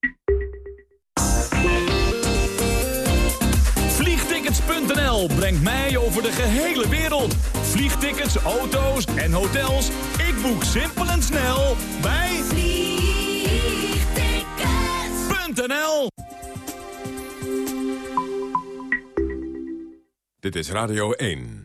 Vliegtickets.nl brengt mij over de gehele wereld. Vliegtickets, auto's en hotels. Ik boek simpel en snel bij Vliegtickets.nl. Dit is Radio 1.